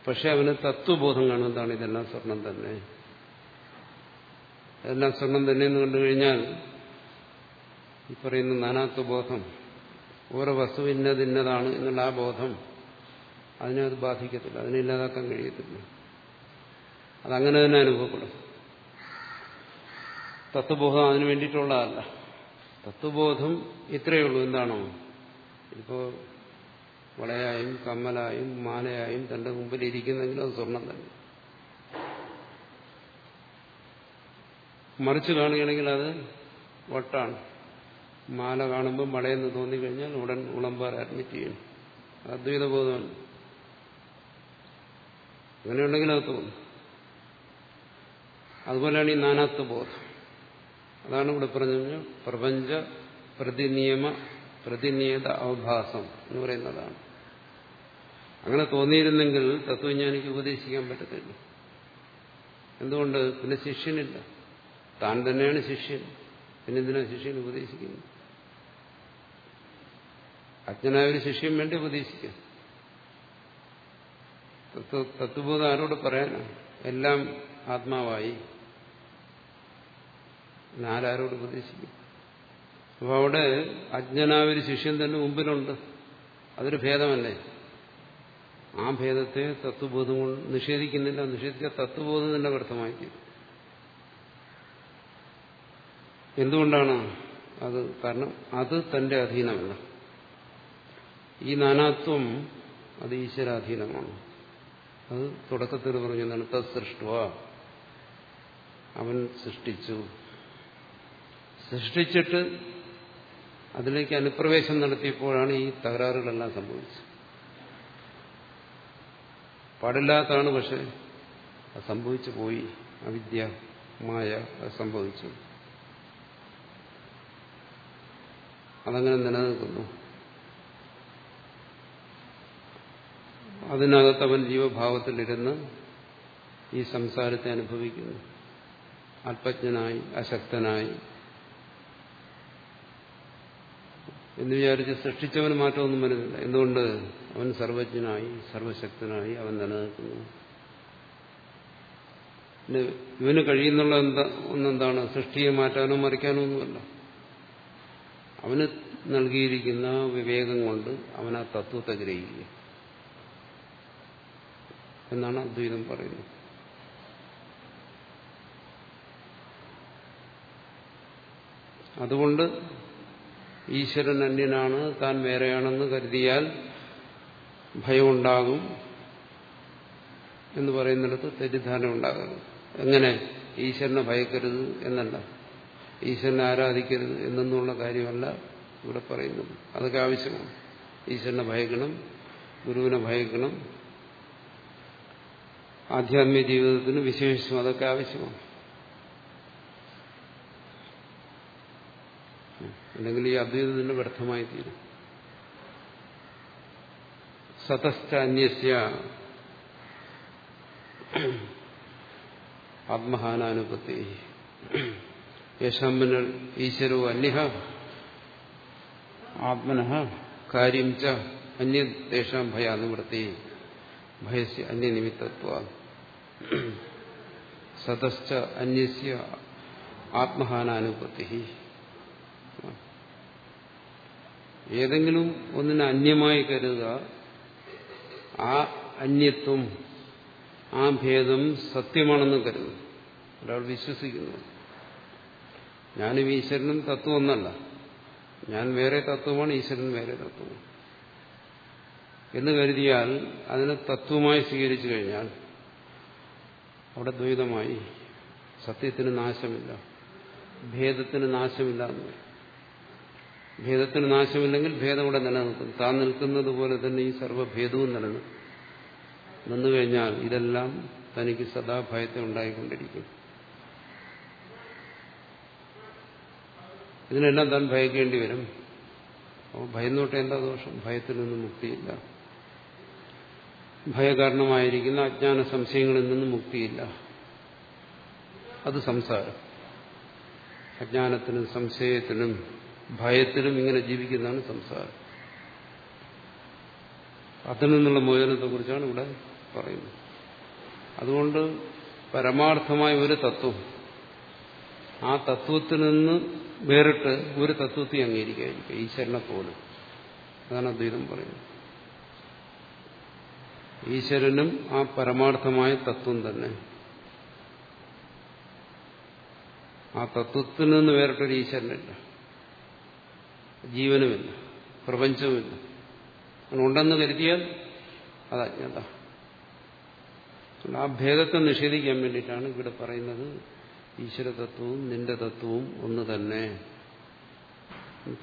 പക്ഷെ അവന് തത്വബോധം കാണുന്നതാണ് ഇതെല്ലാം സ്വർണം തന്നെ. ഇതെല്ലാം സ്വർണം തന്നെ എന്ന് കണ്ടു കഴിഞ്ഞാൽ ഈ പറയുന്ന നാനാത്വബോധം ഓരോ വസ്തു ഇന്നതിന്നതാണ് എന്നുള്ള ആ ബോധം അതിനെ അത് ബാധിക്കത്തില്ല അതിനെ ഇല്ലാതാക്കാൻ കഴിയത്തില്ല. അതങ്ങനെ തന്നെ അനുഭവപ്പെടും. തത്വബോധം അതിനു വേണ്ടിയിട്ടുള്ളതല്ല. തത്വബോധം ഇത്രയേ ഉള്ളൂ. എന്താണോ? ഇപ്പോ വളയായും കമ്മലായും മാലയായും തന്റെ മുമ്പിൽ ഇരിക്കുന്നെങ്കിലും അത് സ്വർണം തന്നെ. മറിച്ച് കാണുകയാണെങ്കിൽ അത് വട്ടാണ്. മാല കാണുമ്പോൾ മഴയെന്ന് തോന്നിക്കഴിഞ്ഞാൽ ഉടൻ ഉളമ്പാർ അഡ്മിറ്റ് ചെയ്യണം അദ്വൈതബോധമല്ല. അങ്ങനെയുണ്ടെങ്കിൽ അത് തോന്നും. അതുപോലെയാണ് ഈ നാനാത്വ ബോധം. അതാണ് ഇവിടെ പറഞ്ഞു പ്രപഞ്ച പ്രതിനിയമ പ്രതിനിയത അവഭാസം എന്ന് പറയുന്നതാണ്. അങ്ങനെ തോന്നിയിരുന്നെങ്കിൽ തത്വജ്ഞാനിക്ക് ഉപദേശിക്കാൻ പറ്റത്തില്ല. എന്തുകൊണ്ട്? പിന്നെ ശിഷ്യനില്ല. താൻ തന്നെയാണ് ശിഷ്യൻ. പിന്നെ എന്തിനാ ശിഷ്യൻ ഉപദേശിക്കുന്നത്? അജ്ഞനായ ഒരു ശിഷ്യൻ വേണ്ടി ഉപദേശിക്കാം. തത്വബോധം ആരോട് പറയാനാണ് എല്ലാം ആത്മാവായി. ആരാരോട് ഉപദേശിക്കും. അപ്പൊ അവിടെ അജ്ഞനായ ഒരു ശിഷ്യൻ തന്നെ മുമ്പിലുണ്ട്. അതൊരു ഭേദമല്ലേ? ആ ഭേദത്തെ തത്വബോധം കൊണ്ട് നിഷേധിക്കുന്നില്ല. നിഷേധിച്ച തത്വബോധം തന്നെ വ്യക്തമായിരിക്കും എന്തുകൊണ്ടാണ് അത്? കാരണം അത് തന്റെ അധീനമല്ല. ഈ നാനാത്വം അത് ഈശ്വരാധീനമാണ്. അത് തുടക്കത്തിൽ പറഞ്ഞു എന്താണ് തത്സൃഷ്ട അവൻ സൃഷ്ടിച്ചു. സൃഷ്ടിച്ചിട്ട് അതിലേക്ക് അനുപ്രവേശം നടത്തിയപ്പോഴാണ് ഈ തകരാറുകളെല്ലാം സംഭവിച്ചത്. പാടില്ലാത്തതാണ് പക്ഷെ അത് സംഭവിച്ചു പോയി. അവിദ്യ മായ അത് സംഭവിച്ചു. അതങ്ങനെ നിലനിൽക്കുന്നു. അതിനകത്ത് അവൻ ജീവഭാവത്തിലിരുന്ന് ഈ സംസാരത്തെ അനുഭവിക്കുന്നു. അല്പജ്ഞനായി അശക്തനായി എന്ന് വിചാരിച്ച് സൃഷ്ടിച്ചവന് മാറ്റമൊന്നും വരുന്നില്ല എന്തുകൊണ്ട്? അവൻ സർവജ്ഞനായി സർവശക്തനായി അവൻ നിലനിൽക്കുന്നു. ഇവന് കഴിയുന്നുള്ള എന്താ ഒന്നെന്താണ്? സൃഷ്ടിയെ മാറ്റാനോ മറിക്കാനോ ഒന്നുമല്ല. അവന് നൽകിയിരിക്കുന്ന വിവേകം കൊണ്ട് അവൻ ആ തത്വത്തെ ഗ്രഹിക്കുക. എന്നാണ് അദ്വൈതം പറയുന്നത്. അതുകൊണ്ട് ഈശ്വരൻ അന്യനാണ് താൻ വേറെയാണെന്ന് കരുതിയാൽ ഭയമുണ്ടാകും എന്ന് പറയുന്നിടത്ത് തെറ്റിദ്ധാരണ ഉണ്ടാകരുത് എങ്ങനെ? ഈശ്വരനെ ഭയക്കരുത് എന്നല്ല. ഈശ്വരനെ ആരാധിക്കരുത് എന്നുള്ള കാര്യമല്ല ഇവിടെ പറയുന്നത്. അതൊക്കെ ആവശ്യമാണ്. ഈശ്വരനെ ഭയക്കണം ഗുരുവിനെ ഭയക്കണം ആധ്യാത്മിക ജീവിതത്തിന് വിശേഷം അതൊക്കെ ആവശ്യമാണ്. അല്ലെങ്കിൽ ഈ അദ്വൈതത്തിന്റെ വ്യർത്ഥമായി തീരും. സതസ്ഥ അന്യസ്യ ആത്മഹാനാനുപത്തി. യശമ്പനൽ ഈശ്വരോ അന്യ ആത്മന കാര്യം ച അന്യ തേഷാം ഭയാനുവൃത്തി ഭയസ്യ അന്യനിമിത്തത്വ. സതശ്ച അന്യസ്യ ആത്മഹാനാനുപത്തി. ഏതെങ്കിലും ഒന്നിനെ അന്യമായി കരുതുക. ആ അന്യത്വം ആ ഭേദം സത്യമാണെന്ന് കരുതുന്നു ഒരാൾ വിശ്വസിക്കുന്നു. ഞാനും ഈശ്വരനും തത്വം ഒന്നല്ല ഞാൻ വേറെ തത്വമാണ് ഈശ്വരൻ വേറെ തത്വമാണ്. എന്ന് കരുതിയാൽ അതിനെ തത്വമായി സ്വീകരിച്ചു കഴിഞ്ഞാൽ അവിടെ ദ്വൈതമായി സത്യത്തിന് നാശമില്ല ഭേദത്തിന് നാശമില്ല എന്ന് ഭേദത്തിന് നാശമില്ലെങ്കിൽ ഭേദം ഇവിടെ നിലനിൽക്കും. താൻ നിൽക്കുന്നത് പോലെ തന്നെ ഈ സർവഭേദവും നിലനിൽക്കും. നിന്നു കഴിഞ്ഞാൽ ഇതെല്ലാം തനിക്ക് സദാ ഭയത്തെ ഉണ്ടായിക്കൊണ്ടിരിക്കും. ഇതിനെല്ലാം താൻ ഭയക്കേണ്ടി വരും. അപ്പോൾ ഭയന്നോട്ട് എന്താ ദോഷം? ഭയത്തിൽ നിന്ന് മുക്തിയില്ല. ഭയകാരണമായിരിക്കുന്ന അജ്ഞാന സംശയങ്ങളിൽ നിന്നും മുക്തിയില്ല. അത് സംസാരം. അജ്ഞാനത്തിനും സംശയത്തിനും ഭയത്തിനും ഇങ്ങനെ ജീവിക്കുന്നതാണ് സംസാരം. അതിൽ നിന്നുള്ള മോചനത്തെക്കുറിച്ചാണ് ഇവിടെ പറയുന്നത്. അതുകൊണ്ട് പരമാർത്ഥമായ ഒരു തത്വം ആ തത്വത്തിൽ നിന്ന് വേറിട്ട് ഒരു തത്വത്തെ അംഗീകരിക്കുക ഈശ്വരനെ പോലെ അതാണ് അദ്വൈതം പറയുന്നത്. ഈശ്വരനും ആ പരമാർത്ഥമായ തത്വം തന്നെ. ആ തത്വത്തിൽ നിന്ന് വേറിട്ടൊരു ഈശ്വരനില്ല. ജീവനുമില്ല പ്രപഞ്ചവുമില്ല. ഉണ്ടെന്ന് കരുതിയാൽ അത് അജ്ഞത ആ ഭേദത്തെ നിഷേധിക്കാൻ വേണ്ടിയിട്ടാണ് ഇവിടെ പറയുന്നത് ഈശ്വര തത്വവും നിന്റെ തത്വവും ഒന്ന് തന്നെ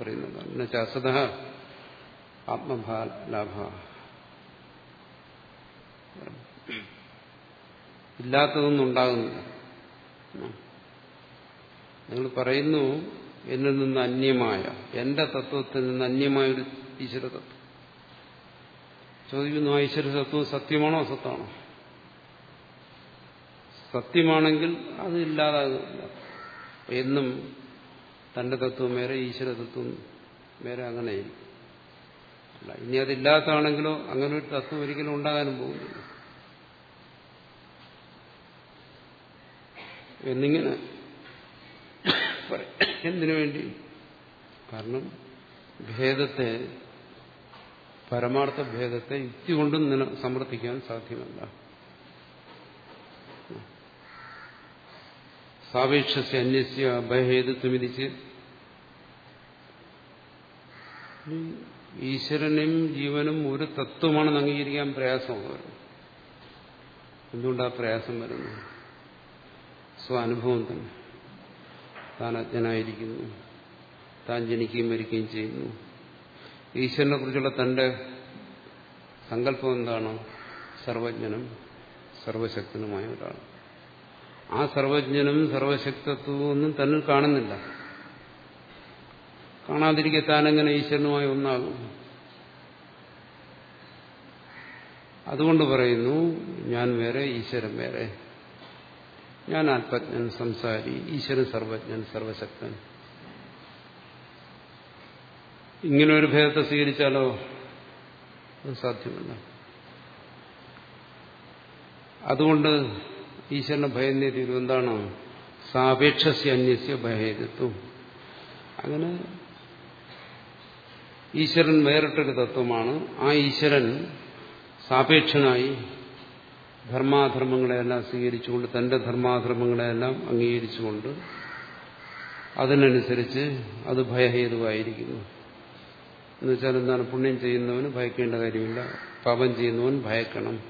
പറയുന്നത്. ചാസത ആത്മഭാലാഭ. ഇല്ലാത്തതൊന്നും ഉണ്ടാകുന്നില്ല. നിങ്ങൾ പറയുന്നു എന്നിൽ നിന്ന് അന്യമായ എന്റെ തത്വത്തിൽ നിന്ന് അന്യമായ ഒരു ഈശ്വര തത്വം. ചോദിക്കുന്നു ആ ഈശ്വര തത്വം സത്യമാണോ അസത്താണോ സത്യമാണെങ്കിൽ അത് ഇല്ലാതാകുന്നില്ല. എന്നും തന്റെ തത്വം വേറെ ഈശ്വര തത്വം വേറെ അങ്ങനെയായിരിക്കും. അല്ല ഇനി അതില്ലാത്തതാണെങ്കിലോ അങ്ങനെ ഒരു തത്വം ഒരിക്കലും ഉണ്ടാകാനും പോകുന്നില്ല. എന്നിങ്ങനെ എന്തിനു വേണ്ടി? കാരണം ഭേദത്തെ പരമാർത്ഥ ഭേദത്തെ യുക്തി കൊണ്ടും സമർത്ഥിക്കാൻ സാധ്യമല്ല. സാപേക്ഷസ്യ അന്യസ്യ ഭയഹേതുത്വമിതിച്ച് ഈശ്വരനും ജീവനും ഒരു തത്വമാണെന്ന് അംഗീകരിക്കാൻ പ്രയാസമാണ് എന്തുകൊണ്ടാ പ്രയാസം വരുന്നത്? സ്വാനുഭവം തന്നെ. താൻ അജ്ഞനായിരിക്കുന്നു താൻ ജനിക്കുകയും മരിക്കുകയും ചെയ്യുന്നു. ഈശ്വരനെ കുറിച്ചുള്ള തന്റെ സങ്കല്പം എന്താണ്? സർവജ്ഞനും സർവശക്തനുമായ ഒരാൾ. ആ സർവജ്ഞനും സർവശക്തത്വവും ഒന്നും തന്നിൽ കാണുന്നില്ല. കാണാതിരിക്കെ താനെങ്ങനെ ഈശ്വരനുമായി ഒന്നാകും? അതുകൊണ്ട് പറയുന്നു ഞാൻ വേറെ ഈശ്വരൻ വേറെ. ഞാൻ ആത്മജ്ഞൻ സംസാരി ഈശ്വരൻ സർവജ്ഞൻ സർവശക്തൻ. ഇങ്ങനെ ഒരു ഭേദത്തെ സ്വീകരിച്ചാലോ അത് സാധ്യമല്ല. അതുകൊണ്ട് ഈശ്വരനെ ഭയന്നേ തീരും എന്താണ്? സാപേക്ഷസ്യ അന്യസ്യ ഭയത്വം അങ്ങനെ ഈശ്വരൻ വേറിട്ടൊരു തത്വമാണ്. ആ ഈശ്വരൻ സാപേക്ഷനായി ധർമാധർമ്മങ്ങളെയെല്ലാം സ്വീകരിച്ചുകൊണ്ട് തന്റെ ധർമാധർമ്മങ്ങളെയെല്ലാം അംഗീകരിച്ചുകൊണ്ട് അതിനനുസരിച്ച് അത് ഭയഹേതുവായിരിക്കുന്നു. എന്നുവെച്ചാൽ എന്താണ്? പുണ്യം ചെയ്യുന്നവന് ഭയക്കേണ്ട കാര്യമില്ല. പാപം ചെയ്യുന്നവൻ ഭയക്കണം.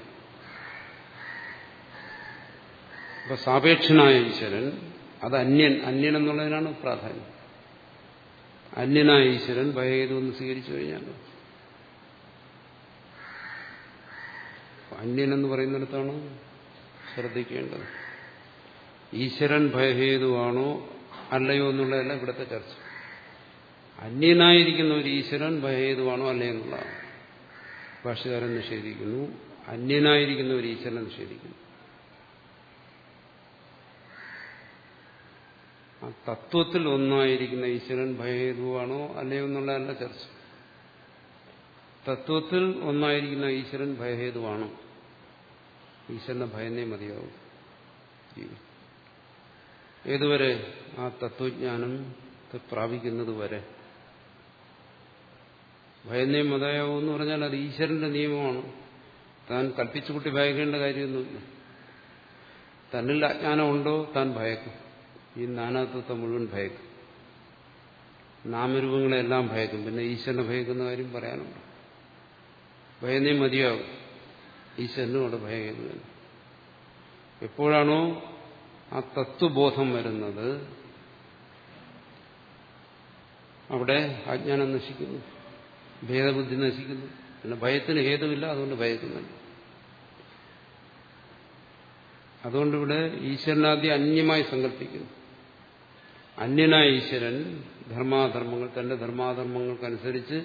അപ്പൊ സാപേക്ഷനായ ഈശ്വരൻ അത് അന്യൻ അന്യൻ എന്നുള്ളതിനാണ് പ്രാധാന്യം. അന്യനായ ഈശ്വരൻ ഭയഹേതു എന്ന് സ്വീകരിച്ചു കഴിഞ്ഞാൽ അന്യൻ എന്ന് പറയുന്നിടത്താണ്? ശ്രദ്ധിക്കേണ്ടത്. ഈശ്വരൻ ഭയഹേതുവാണോ അല്ലയോ എന്നുള്ളതല്ല ഇവിടുത്തെ ചർച്ച. അന്യനായിരിക്കുന്ന ഒരു ഈശ്വരൻ ഭയഹേതുവാണോ അല്ലേ എന്നുള്ളതാണ്. ഭാഷകാരൻ നിഷേധിക്കുന്നു. അന്യനായിരിക്കുന്ന ഒരു ഈശ്വരൻ നിഷേധിക്കുന്നു. ആ തത്വത്തിൽ ഒന്നായിരിക്കുന്ന ഈശ്വരൻ ഭയഹേതുവാണോ അല്ലയോ എന്നുള്ളതല്ല ചർച്ച. തത്വത്തിൽ ഒന്നായിരിക്കുന്ന ഈശ്വരൻ ഭയഹേതുവാണോ? ഈശ്വരനെ ഭയന്നേ മതിയാവും. ഏതുവരെ ആ തത്വജ്ഞാനം പ്രാപിക്കുന്നത് വരെ ഭയന്നേ മതയാവും എന്ന് പറഞ്ഞാൽ അത് ഈശ്വരന്റെ നിയമമാണ്. താൻ കൽപ്പിച്ചു കുട്ടി ഭയക്കേണ്ട കാര്യമൊന്നുമില്ല. തന്നിൽ അജ്ഞാനമുണ്ടോ? താൻ ഭയക്കും. ഈ നാനാത്വത്തെ മുഴുവൻ ഭയക്കും. നാമരൂപങ്ങളെല്ലാം ഭയക്കും. പിന്നെ ഈശ്വരനെ ഭയക്കുന്ന കാര്യം പറയാനുണ്ട്. ഭയന്നേ മതിയാകും ഈശ്വരനും അവിടെ ഭയകരമല്ല എപ്പോഴാണോ ആ തത്വബോധം വരുന്നത് അവിടെ അജ്ഞാനം നശിക്കുന്നു ഭേദബുദ്ധി നശിക്കുന്നു. പിന്നെ ഭയത്തിന് ഹേതുവില്ല അതുകൊണ്ട് ഭയക്കുന്നില്ല അതുകൊണ്ടിവിടെ ഈശ്വരനാദ്യം അന്യമായി സങ്കല്പിക്കുന്നു. അന്യനായ ഈശ്വരൻ ധർമാധർമ്മങ്ങൾ തന്റെ ധർമാധർമ്മങ്ങൾക്കനുസരിച്ച്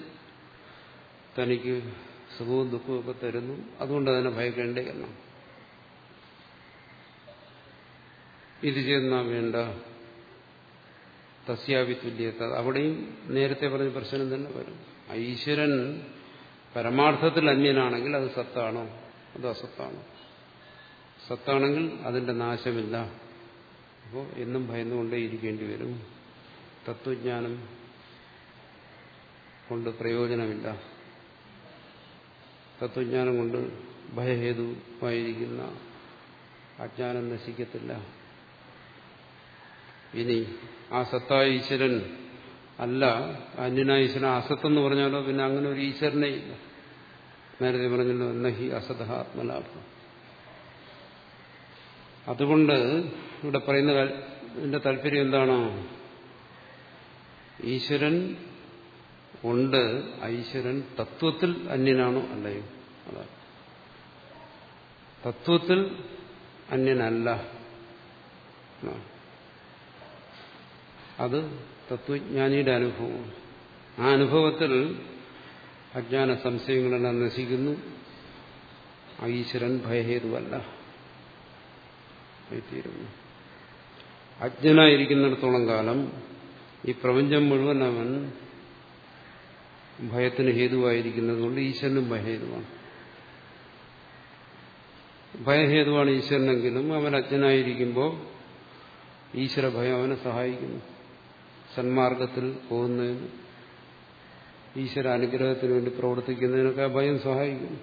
തനിക്ക് സുഖവും ദുഃഖവും ഒക്കെ തരുന്നു. അതുകൊണ്ട് അതിനെ ഭയക്കേണ്ടേ എന്ന് ഇത് ചെയ്യുന്ന വേണ്ട. തസ്യാവി തുല്യത അവിടെയും നേരത്തെ പറഞ്ഞ പ്രശ്നം തന്നെ വരും. ഈശ്വരൻ പരമാർത്ഥത്തിൽ അന്യനാണെങ്കിൽ അത് സത്താണോ? അത് അസത്താണോ? സത്താണെങ്കിൽ അതിന്റെ നാശമില്ല. അപ്പോൾ എന്നും ഭയന്നുകൊണ്ടേ ഇരിക്കേണ്ടി വരും. തത്വജ്ഞാനം കൊണ്ട് പ്രയോജനമില്ല. തത്വജ്ഞാനം കൊണ്ട് ഭയഹേതുവായിരിക്കുന്ന അജ്ഞാനം നശിക്കത്തില്ല. ഇനി ആ സത്തായ ഈശ്വരൻ അല്ല അന്യനായ ഈശ്വരൻ അസത്തെന്ന് പറഞ്ഞാലോ പിന്നെ അങ്ങനെ ഒരു ഈശ്വരനെ ഇല്ല. നേരത്തെ പറഞ്ഞല്ലോ നഹി അസത ആത്മലാഭം. അതുകൊണ്ട് ഇവിടെ പറയുന്ന എന്റെ താല്പര്യം എന്താണോ? ഈശ്വരൻ ഉണ്ട്. ഐശ്വരൻ തത്വത്തിൽ അന്യനാണോ? അല്ലയോ. അതാണ് തത്വത്തിൽ അന്യനല്ല. അത് തത്വജ്ഞാനിയുടെ അനുഭവമാണ്. ആ അനുഭവത്തിൽ അജ്ഞാന സംശയങ്ങളെല്ലാം നശിക്കുന്നു. ഈശ്വരൻ ഭയഹേതുവല്ല. അജ്ഞനായിരിക്കുന്നിടത്തോളം കാലം ഈ പ്രപഞ്ചം മുഴുവൻ അവൻ ഭയത്തിന് ഹേതുവായിരിക്കുന്നത് കൊണ്ട് ഈശ്വരനും ഭയഹേതുവാണ്. ഭയഹേതുവാണ് ഈശ്വരനെങ്കിലും അവൻ അജ്ഞനായിരിക്കുമ്പോൾ ഈശ്വര ഭയം അവനെ സഹായിക്കുന്നു. സന്മാർഗത്തിൽ പോകുന്നതിന് ഈശ്വര അനുഗ്രഹത്തിന് വേണ്ടി പ്രവർത്തിക്കുന്നതിനൊക്കെ ആ ഭയം സഹായിക്കുന്നു.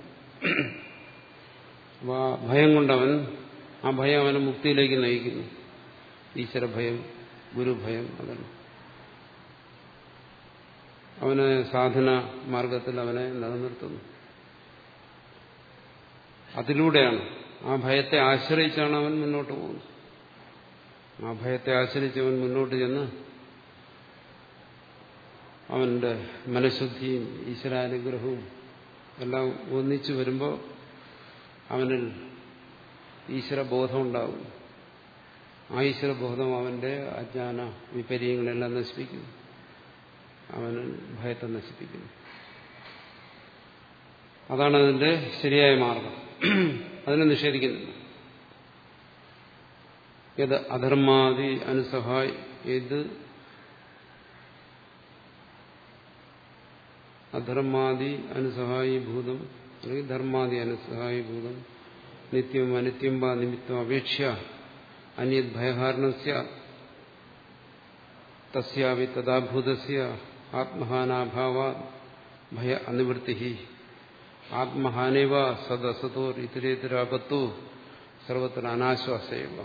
അപ്പോൾ ആ ഭയം കൊണ്ടവൻ ആ ഭയം അവനെ മുക്തിയിലേക്ക് നയിക്കുന്നു. ഈശ്വര ഭയം ഗുരുഭയം അതാണ്. അവനെ സാധന മാർഗത്തിൽ അവനെ നിലനിർത്തുന്നു. അതിലൂടെയാണ് ആ ഭയത്തെ ആശ്രയിച്ചാണ് അവൻ മുന്നോട്ട് പോകുന്നത്. ആ ഭയത്തെ ആശ്രയിച്ച് അവൻ മുന്നോട്ട് ചെന്ന് അവന്റെ മനഃശുദ്ധിയും ഈശ്വരാനുഗ്രഹവും എല്ലാം ഒന്നിച്ചു വരുമ്പോൾ അവനിൽ ഈശ്വരബോധം ഉണ്ടാകും ആ ഈശ്വരബോധം അവന്റെ അജ്ഞാന വിപര്യങ്ങളെല്ലാം നശിപ്പിക്കുന്നു. അവന് ഭയത്തെ നശിപ്പിക്കുന്നു. അതാണ് അതിന്റെ ശരിയായ മാർഗം. അതിനെ നിഷേധിക്കുന്നില്ല. ഏത് അധർമാദി അനുസഹായി ഏത്? അധർമാദി അനുസഹായീഭൂതം അല്ലെങ്കിൽ ധർമാദി അനുസഹായീഭൂതം നിത്യം അനിത്യം വാ നിമിത്തം അപേക്ഷ അന്യത് ഭയഹാരണസ്യ. തസ്യാവി തഥാഭൂതസ്യ ആത്മഹാനാഭാവ ഭയ അനിവൃത്തി ആത്മഹാനേവ അസതോർ ഇതരേതരാപത്തു സർവത്ര അനാശ്വാസേവ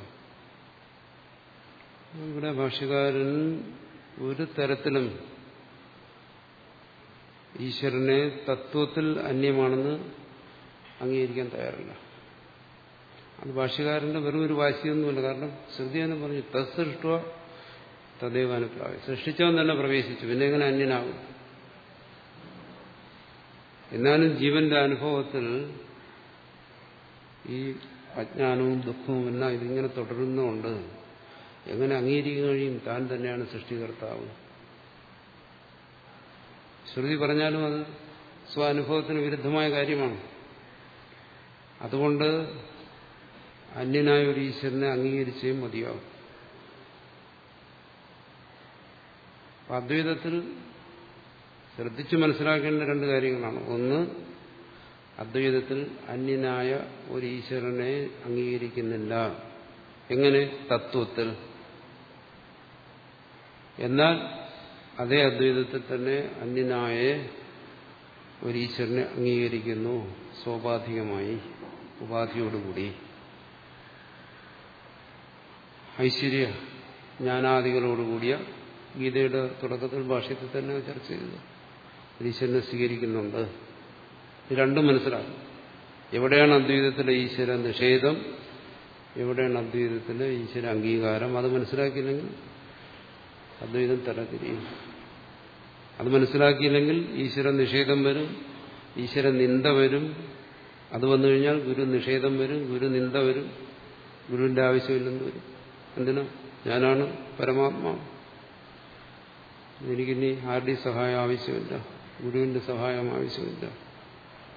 ഇവിടെ ഭാഷകാരൻ ഒരു തരത്തിലും ഈശ്വരനെ തത്വത്തിൽ അന്യമാണെന്ന് അംഗീകരിക്കാൻ തയ്യാറില്ല. അത് ഭാഷകാരന്റെ വെറും ഒരു വാശിയൊന്നുമില്ല. കാരണം ശ്രുതി എന്ന് പറഞ്ഞു തത്സൃഷ്ട തദൈവാനുപ്രായം. സൃഷ്ടിച്ചവൻ തന്നെ പ്രവേശിച്ചു. പിന്നെ എങ്ങനെ അന്യനാകും? എന്നാലും ജീവന്റെ അനുഭവത്തിൽ ഈ അജ്ഞാനവും ദുഃഖവും എല്ലാം ഇതിങ്ങനെ തുടരുന്നുണ്ട്. എങ്ങനെ അംഗീകരിക്കാൻ കഴിയും? താൻ തന്നെയാണ് സൃഷ്ടികർത്താവ്. ശ്രുതി പറഞ്ഞാലും അത് സ്വാനുഭവത്തിന് വിരുദ്ധമായ കാര്യമാണ്. അതുകൊണ്ട് അന്യനായ ഒരു ഈശ്വരനെ അംഗീകരിച്ചേ മതിയാവും. അദ്വൈതത്തിൽ ശ്രദ്ധിച്ചു മനസ്സിലാക്കേണ്ട രണ്ട് കാര്യങ്ങളാണ്. ഒന്ന് അദ്വൈതത്തിൽ അന്യനായ ഒരു ഈശ്വരനെ അംഗീകരിക്കുന്നില്ല. എങ്ങനെ? തത്വത്തിൽ. എന്നാൽ അതേ അദ്വൈതത്തിൽ തന്നെ അന്യനായ ഒരു ഈശ്വരനെ അംഗീകരിക്കുന്നു സ്വാഭാവികമായി ഉപാധിയോടുകൂടി. ഐശ്വര്യ ജ്ഞാനാദികളോടുകൂടിയ ഗീതയുടെ തുടക്കത്തിൽ ഭാഷ്യത്തിൽ തന്നെ ചർച്ച ചെയ്തു. ഈശ്വരനെ സ്വീകരിക്കുന്നുണ്ട്. രണ്ടും മനസ്സിലാക്കും. എവിടെയാണ് അദ്വൈതത്തിലെ ഈശ്വര നിഷേധം? എവിടെയാണ് അദ്വൈതത്തിലെ ഈശ്വര അംഗീകാരം? അത് മനസ്സിലാക്കിയില്ലെങ്കിൽ അദ്വൈതം തലതിരിയും. അത് മനസ്സിലാക്കിയില്ലെങ്കിൽ ഈശ്വര നിഷേധം വരും ഈശ്വര നിന്ദ വരും. അത് വന്നു കഴിഞ്ഞാൽ ഗുരു നിഷേധം വരും ഗുരു നിന്ദ വരും ഗുരുവിന്റെ ആവശ്യമില്ലെന്ന് വരും. എന്തിനാ? ഞാനാണ് പരമാത്മാവ്. എനിക്കിനി ആരുടെയും സഹായം ആവശ്യമില്ല? ഗുരുവിന്റെ സഹായം ആവശ്യമില്ല.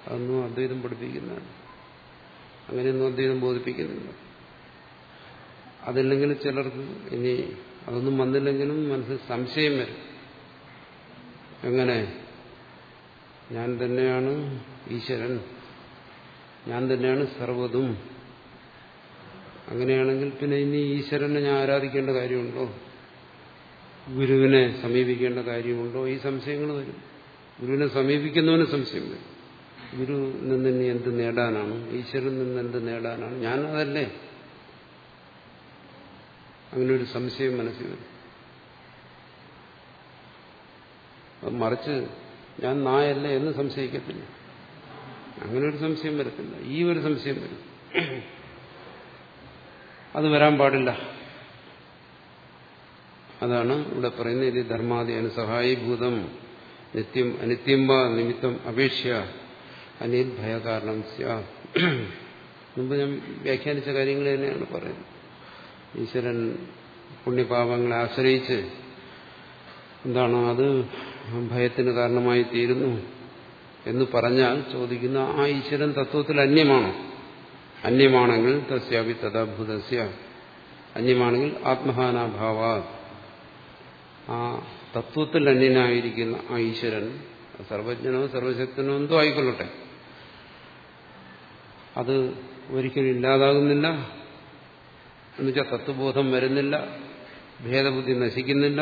അതൊന്നും അദ്വൈതം പഠിപ്പിക്കുന്നതാണ്. അങ്ങനെയൊന്നും അദ്വൈതം ബോധിപ്പിക്കുന്നില്ല. അതില്ലെങ്കിൽ ചിലർക്ക് ഇനി അതൊന്നും വന്നില്ലെങ്കിലും മനസ്സിൽ സംശയം വരും. എങ്ങനെ? ഞാൻ തന്നെയാണ് ഈശ്വരൻ. ഞാൻ തന്നെയാണ് സർവതും. അങ്ങനെയാണെങ്കിൽ പിന്നെ ഇനി ഈശ്വരനെ ഞാൻ ആരാധിക്കേണ്ട കാര്യമുണ്ടോ? ഗുരുവിനെ സമീപിക്കേണ്ട കാര്യമുണ്ടോ? ഈ സംശയങ്ങൾ വരും. ഗുരുവിനെ സമീപിക്കുന്നവന് സംശയം വരും. ഗുരു നിന്ന് ഇനി എന്ത് നേടാനാണ്? ഈശ്വരൻ നിന്ന് എന്ത് നേടാനാണ്? അങ്ങനെ ഒരു സംശയം മനസ്സിൽ വരും. മറിച്ച് ഞാൻ നായല്ലേ എന്ന് സംശയിക്കത്തില്ല. അങ്ങനെ ഒരു സംശയം വരത്തില്ല. ഈ ഒരു സംശയം വരും. അത് വരാൻ പാടില്ല. അതാണ് ഇവിടെ പറയുന്നത്. ഇത് ധർമാദി അനുസഹായിഭൂതം നിത്യം അനിത്യം വാ നിമിത്തം അപേക്ഷ അനിൽ ഭയകാരണം മുമ്പ് ഞാൻ വ്യാഖ്യാനിച്ച കാര്യങ്ങൾ തന്നെയാണ് പറയുന്നത്. ഈശ്വരൻ പുണ്യപാപങ്ങളെ ആശ്രയിച്ച് എന്താണ് അത് ഭയത്തിന് കാരണമായി തീരുന്നു എന്ന് പറഞ്ഞാൽ ചോദിക്കുന്ന ആ ഈശ്വരൻ തത്വത്തിൽ അന്യമാണോ? അന്യമാണെങ്കിൽ തസ്യാപി തഥാഭൂതസ്യ അന്യമാണെങ്കിൽ ആത്മഹാനാഭാവ ആ തത്വത്തിൽ അന്യനായിരിക്കുന്ന ആ ഈശ്വരൻ സർവജ്ഞനോ സർവശക്തനോ എന്തോ ആയിക്കൊള്ളട്ടെ. അത് ഒരിക്കലും ഇല്ലാതാകുന്നില്ല. എന്നുവെച്ചാൽ തത്വബോധം വരുന്നില്ല ഭേദബുദ്ധി നശിക്കുന്നില്ല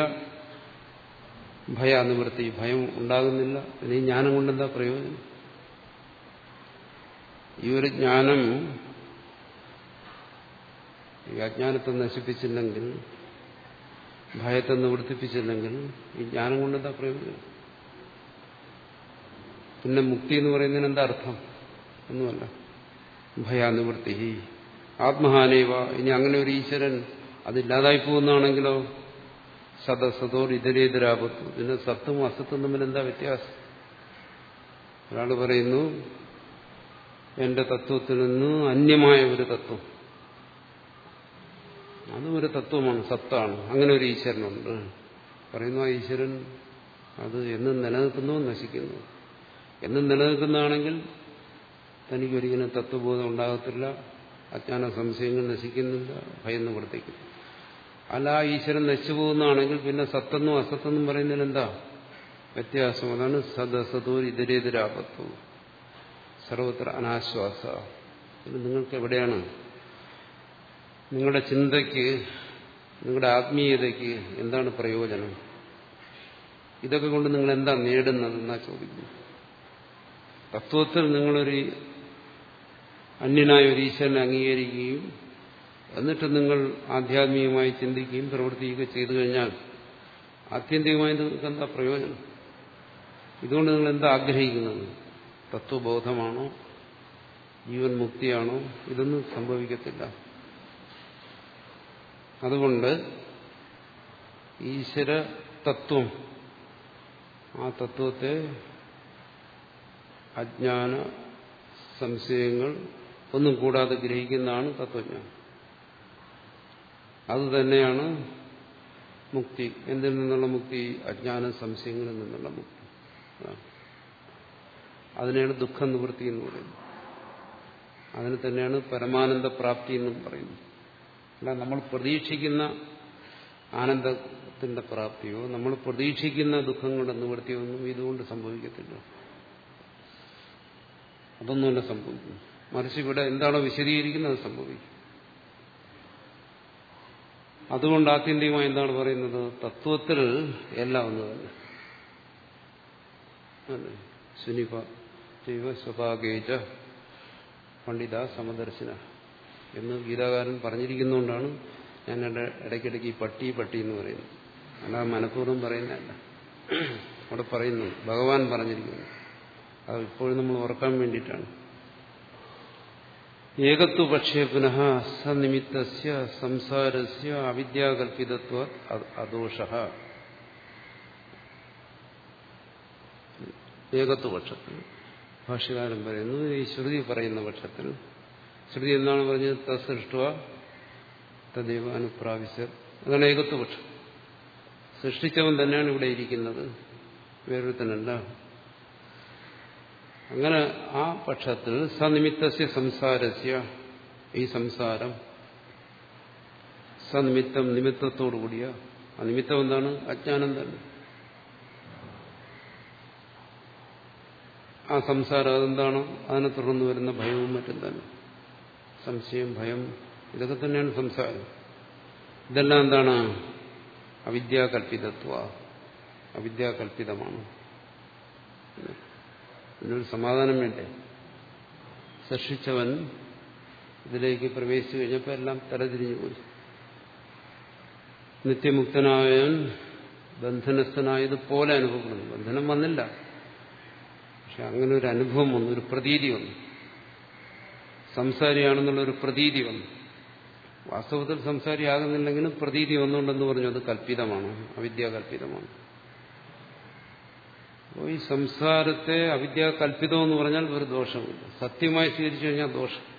ഭയാനുവൃത്തി ഭയം ഉണ്ടാകുന്നില്ല. ഇനി ജ്ഞാനം കൊണ്ടെന്താ പ്രയോജനം? ഈ ഒരു ജ്ഞാനം ഈ അജ്ഞാനത്തെ നശിപ്പിച്ചില്ലെങ്കിൽ ഭയത്തെ നിവർത്തിപ്പിച്ചില്ലെങ്കിൽ ഈ ജ്ഞാനം കൊണ്ട് എന്താ പ്രയോജനം? പിന്നെ മുക്തി എന്ന് പറയുന്നതിന് എന്താ അർത്ഥം? ഒന്നുമല്ല. ഭയാനിവൃത്തി. ആത്മഹാനേവ. ഇനി അങ്ങനെ ഒരു ഈശ്വരൻ അതില്ലാതായി പോകുന്നതാണെങ്കിലോ? സദസതോർ ഇതരേതരാപത്തു. പിന്നെ സത്തും അസത്തും തമ്മിൽ എന്താ വ്യത്യാസം? ഒരാൾ പറയുന്നു എന്റെ തത്വത്തിൽ നിന്ന് അന്യമായ ഒരു തത്വം അതും ഒരു തത്വമാണ് സത്താണ്. അങ്ങനെ ഒരു ഈശ്വരനുണ്ട്. പറയുന്നു ആ ഈശ്വരൻ അത് എന്നും നിലനിൽക്കുന്നു നശിക്കുന്നു. എന്നും നിലനിൽക്കുന്നതാണെങ്കിൽ തനിക്കൊരിക്കലും തത്വബോധം ഉണ്ടാകത്തില്ല അജ്ഞാന സംശയങ്ങൾ നശിക്കുന്നില്ല ഭയം നിവർത്തിക്കുന്നു. അല്ല ആ ഈശ്വരൻ നശിച്ചു പോകുന്നതാണെങ്കിൽ പിന്നെ സത്തെന്നും അസത്തെന്നും പറയുന്നതിന് എന്താ വ്യത്യാസം. അതാണ് സദസതോ ഇതരേതരാപത്വം സർവത്ര അനാശ്വാസ. നിങ്ങൾക്ക് എവിടെയാണ് നിങ്ങളുടെ ചിന്തയ്ക്ക് നിങ്ങളുടെ ആത്മീയതയ്ക്ക് എന്താണ് പ്രയോജനം? ഇതൊക്കെ കൊണ്ട് നിങ്ങൾ എന്താ നേടുന്നതെന്നാ ചോദിക്കുന്നു. തത്വത്തിൽ നിങ്ങളൊരു അന്യനായ ഒരു ഈശ്വരനെ അംഗീകരിക്കുകയും എന്നിട്ട് നിങ്ങൾ ആധ്യാത്മികമായി ചിന്തിക്കുകയും പ്രവർത്തിക്കുകയും ചെയ്തു കഴിഞ്ഞാൽ ആത്യന്തികമായി നിങ്ങൾക്ക് എന്താ പ്രയോജനം? ഇതുകൊണ്ട് നിങ്ങൾ എന്താ ആഗ്രഹിക്കുന്നത്? തത്വബോധമാണോ? ജീവൻ മുക്തിയാണോ? ഇതൊന്നും സംഭവിക്കത്തില്ല. അതുകൊണ്ട് ഈശ്വര തത്വം ആ തത്വത്തെ അജ്ഞാന സംശയങ്ങൾ ഒന്നും കൂടാതെ ഗ്രഹിക്കുന്നതാണ് തത്വജ്ഞാനം. അതുതന്നെയാണ് മുക്തി. എന്തിൽ നിന്നുള്ള മുക്തി? അജ്ഞാന സംശയങ്ങളിൽ നിന്നുള്ള മുക്തി. അതിനെയാണ് ദുഃഖ നിവൃത്തി എന്ന് പറയുന്നത്. അതിന് തന്നെയാണ് പരമാനന്ദ പ്രാപ്തി എന്നും പറയുന്നത്. അല്ല നമ്മൾ പ്രതീക്ഷിക്കുന്ന ആനന്ദത്തിന്റെ പ്രാപ്തിയോ നമ്മൾ പ്രതീക്ഷിക്കുന്ന ദുഃഖങ്ങളുടെ നിവൃത്തിയോ ഒന്നും ഇതുകൊണ്ട് സംഭവിക്കത്തില്ല. അതൊന്നുമല്ല സംഭവിക്കുന്നു മറിച്ച് ഇവിടെ എന്താണോ വിശദീകരിക്കുന്നത് അത് സംഭവിക്കും. അതുകൊണ്ട് ആത്യന്തികമായി എന്താണ് പറയുന്നത്? തത്വത്തിൽ എല്ലാം ഒന്ന് തന്നെ. സുനിപ സ്വഭാഗേജ പണ്ഡിത സമദർശന. എന്ന് ഗീതാകാരൻ പറഞ്ഞിരിക്കുന്നതുകൊണ്ടാണ് ഞാൻ ഇടയ്ക്കിടയ്ക്ക് ഈ പട്ടി പട്ടി എന്ന് പറയുന്നത്. അല്ലാതെ മനഃപൂർവം പറയുന്നതല്ല. അവിടെ പറയുന്നു ഭഗവാൻ പറഞ്ഞിരിക്കുന്നു. അത് ഇപ്പോഴും നമ്മൾ ഓർക്കാൻ വേണ്ടിയിട്ടാണ്. ഏകത്വ പക്ഷേ പുനഃ സനിമിത്ത സംസാരസ്യ അവിദ്യാകൽപിതത്വ അദോഷ. ഏകത്വ പക്ഷത്തിൽ. ഭാഷ്യകാരൻ പറയുന്നു ഈ ശ്രുതി പറയുന്ന പക്ഷത്തിൽ ശ്രുതി എന്താണ് പറഞ്ഞത്? തസൃഷ്ട തദൈവ അനുപ്രാവശ്യ അതാണ് ഏകത്വപക്ഷം. സൃഷ്ടിച്ചവൻ തന്നെയാണ് ഇവിടെ ഇരിക്കുന്നത്. വേറൊരുത്തനല്ല. അങ്ങനെ ആ പക്ഷത്തിൽ സനിമിത്തസ്യ സംസാരസ്യ ഈ സംസാരം സനിമിത്തം നിമിത്തത്തോടു കൂടിയ. ആ നിമിത്തം എന്താണ്? അജ്ഞാനം തന്നെ. ആ സംസാരം അതെന്താണോ? അതിനെ തുടർന്ന് വരുന്ന ഭയവും മറ്റും തന്നെ. സംശയം ഭയം ഇതൊക്കെ തന്നെയാണ് സംസാരം. ഇതെല്ലാം എന്താണ്? അവിദ്യാകൽപിതത്വ അവിദ്യാകൽപിതമാണ് ഇതിനൊരു സമാധാനം വേണ്ടേ? സൃഷ്ടിച്ചവൻ ഇതിലേക്ക് പ്രവേശിച്ചു കഴിഞ്ഞപ്പോൾ എല്ലാം തലതിരിഞ്ഞു പോയി. നിത്യമുക്തനായവൻ ബന്ധനസ്ഥനായതുപോലെ അനുഭവപ്പെടുന്നു. ബന്ധനം വന്നില്ല. പക്ഷെ അങ്ങനെ ഒരു അനുഭവം വന്നു ഒരു പ്രതീതി വന്നു. സംസാരിയാണെന്നുള്ളൊരു പ്രതീതി വന്നു. വാസ്തവത്തിൽ സംസാരിയാകുന്നില്ലെങ്കിലും പ്രതീതി വന്നുകൊണ്ടെന്ന് പറഞ്ഞു അത് കല്പിതമാണ് അവിദ്യാകല്പിതമാണ് അപ്പോൾ ഈ സംസാരത്തെ അവിദ്യാകല്പിതം എന്ന് പറഞ്ഞാൽ ഒരു ദോഷമില്ല സത്യമായി സ്വീകരിച്ചു കഴിഞ്ഞാൽ ദോഷം.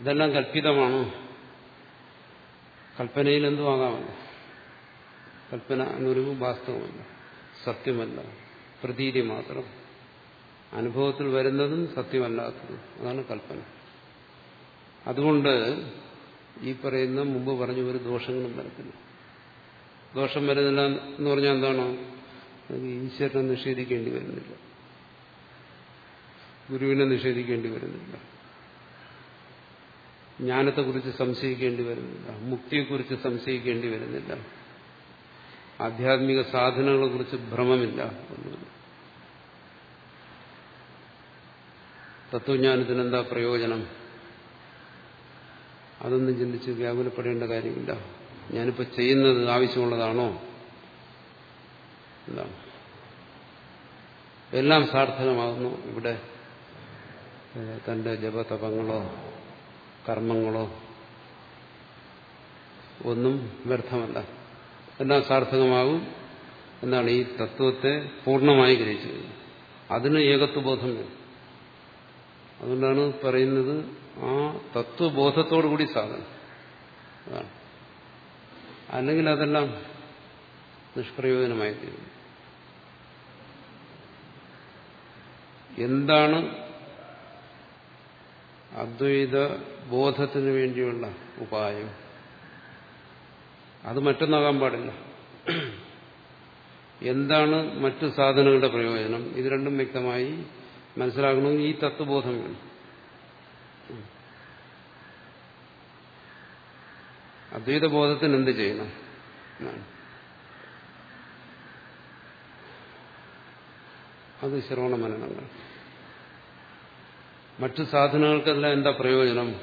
ഇതെല്ലാം കല്പിതമാണ് കൽപ്പനയിൽ എന്തും ആകാമല്ലോ. കൽപ്പന എന്നൊരു വാസ്തവമല്ല. സത്യമല്ല. പ്രതീതി മാത്രം. അനുഭവത്തിൽ വരുന്നതും സത്യമല്ലാത്തതും. അതാണ് കൽപ്പന. അതുകൊണ്ട് ഈ പറയുന്ന മുമ്പ് പറഞ്ഞ ഒരു ദോഷങ്ങളും വരത്തില്ല. ദോഷം വരുന്നില്ല എന്ന് പറഞ്ഞാൽ എന്താണോ? ഈശ്വരനെ നിഷേധിക്കേണ്ടി വരുന്നില്ല. ഗുരുവിനെ നിഷേധിക്കേണ്ടി വരുന്നില്ല. ജ്ഞാനത്തെക്കുറിച്ച് സംശയിക്കേണ്ടി വരുന്നില്ല. മുക്തിയെക്കുറിച്ച് സംശയിക്കേണ്ടി വരുന്നില്ല. ആധ്യാത്മിക സാധനങ്ങളെക്കുറിച്ച് ഭ്രമമില്ല. ഒന്നുമില്ല തത്വജ്ഞാനത്തിന് എന്താ പ്രയോജനം? അതൊന്നും ചിന്തിച്ച് വ്യാകുലപ്പെടേണ്ട കാര്യമില്ല. ഞാനിപ്പോൾ ചെയ്യുന്നത് ആവശ്യമുള്ളതാണോ? എന്താണ് എല്ലാം സാർത്ഥകമാകുന്നു. ഇവിടെ തന്റെ ജപതപങ്ങളോ കർമ്മങ്ങളോ ഒന്നും വ്യർത്ഥമല്ല. എല്ലാം സാർത്ഥകമാകും എന്നാണ് ഈ തത്വത്തെ പൂർണമായി ഗ്രഹിച്ചത്. അതിന് ഏകത്വബോധം വേണം. അതുകൊണ്ടാണ് പറയുന്നത് ആ തത്വബോധത്തോടു കൂടി സാധനം. അല്ലെങ്കിൽ അതെല്ലാം നിഷ്പ്രയോജനമായി തീരും എന്താണ് അദ്വൈത ബോധത്തിന് വേണ്ടിയുള്ള ഉപായം? അത് മറ്റൊന്നാകാൻ പാടില്ല. എന്താണ് മറ്റു സാധനങ്ങളുടെ പ്രയോജനം? ഇത് രണ്ടും വ്യക്തമായി മനസ്സിലാക്കണമെങ്കിൽ ഈ തത്വബോധം വേണം അദ്വൈത ബോധത്തിന് എന്ത് ചെയ്യണം? അത് ശ്രവണ മനനങ്ങൾ മറ്റു സാധനങ്ങൾക്കെല്ലാം എന്താ പ്രയോജനം?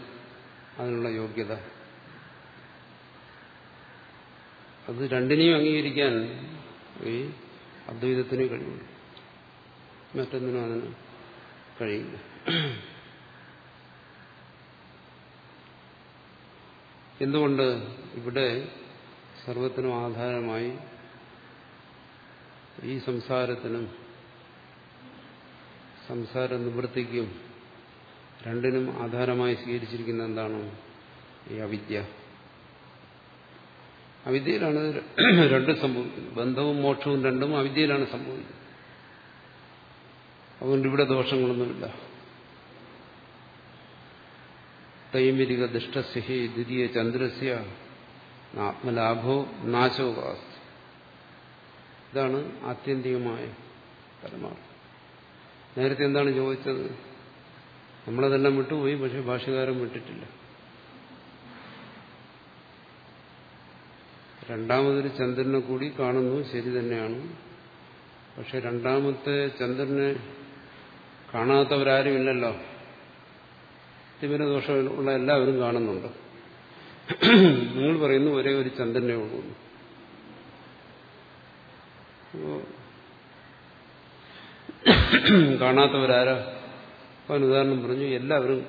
അതിനുള്ള യോഗ്യത. അത് രണ്ടിനെയും അംഗീകരിക്കാൻ ഈ അദ്വൈതത്തിന് കഴിയുള്ളൂ. മറ്റൊന്നിനും അതിന്? കഴിയില്ല എന്തുകൊണ്ട് ഇവിടെ സർവത്തിനും ആധാരമായി ഈ സംസാരത്തിനും സംസാര നിവൃത്തിക്കും രണ്ടിനും ആധാരമായി സ്വീകരിച്ചിരിക്കുന്ന എന്താണ്? ഈ അവിദ്യ. അവിദ്യയിലാണ് രണ്ടും സംഭവിക്കുന്നത്. ബന്ധവും മോക്ഷവും രണ്ടും അവിദ്യയിലാണ് സംഭവിക്കുന്നത്. അതുകൊണ്ട് ഇവിടെ ദോഷങ്ങളൊന്നുമില്ല. തൈമിരിക ദുഷ്ടസ്യഹി ദ്വിതീയ ചന്ദ്രസ്യ ആത്മലാഭോ നാശോപാസ് ഇതാണ് ആത്യന്തികമായ പരമാർത്ഥം. നേരത്തെ എന്താണ് ചോദിച്ചത്? നമ്മളതെല്ലാം വിട്ടുപോയി പക്ഷെ ഭാഷകാരം വിട്ടിട്ടില്ല. രണ്ടാമതൊരു ചന്ദ്രനെ കൂടി കാണുന്നു ശരി തന്നെയാണ്. പക്ഷെ രണ്ടാമത്തെ ചന്ദ്രനെ കാണാത്തവരാരും ഇല്ലല്ലോ ദോഷമുള്ള എല്ലാവരും കാണുന്നുണ്ട്. നിങ്ങൾ പറയുന്നു ഒരേ ഒരു ചന്ദ്രനെ ഉള്ളൂ. കാണാത്തവരാരോ? അവൻ ഉദാഹരണം പറഞ്ഞു എല്ലാവരും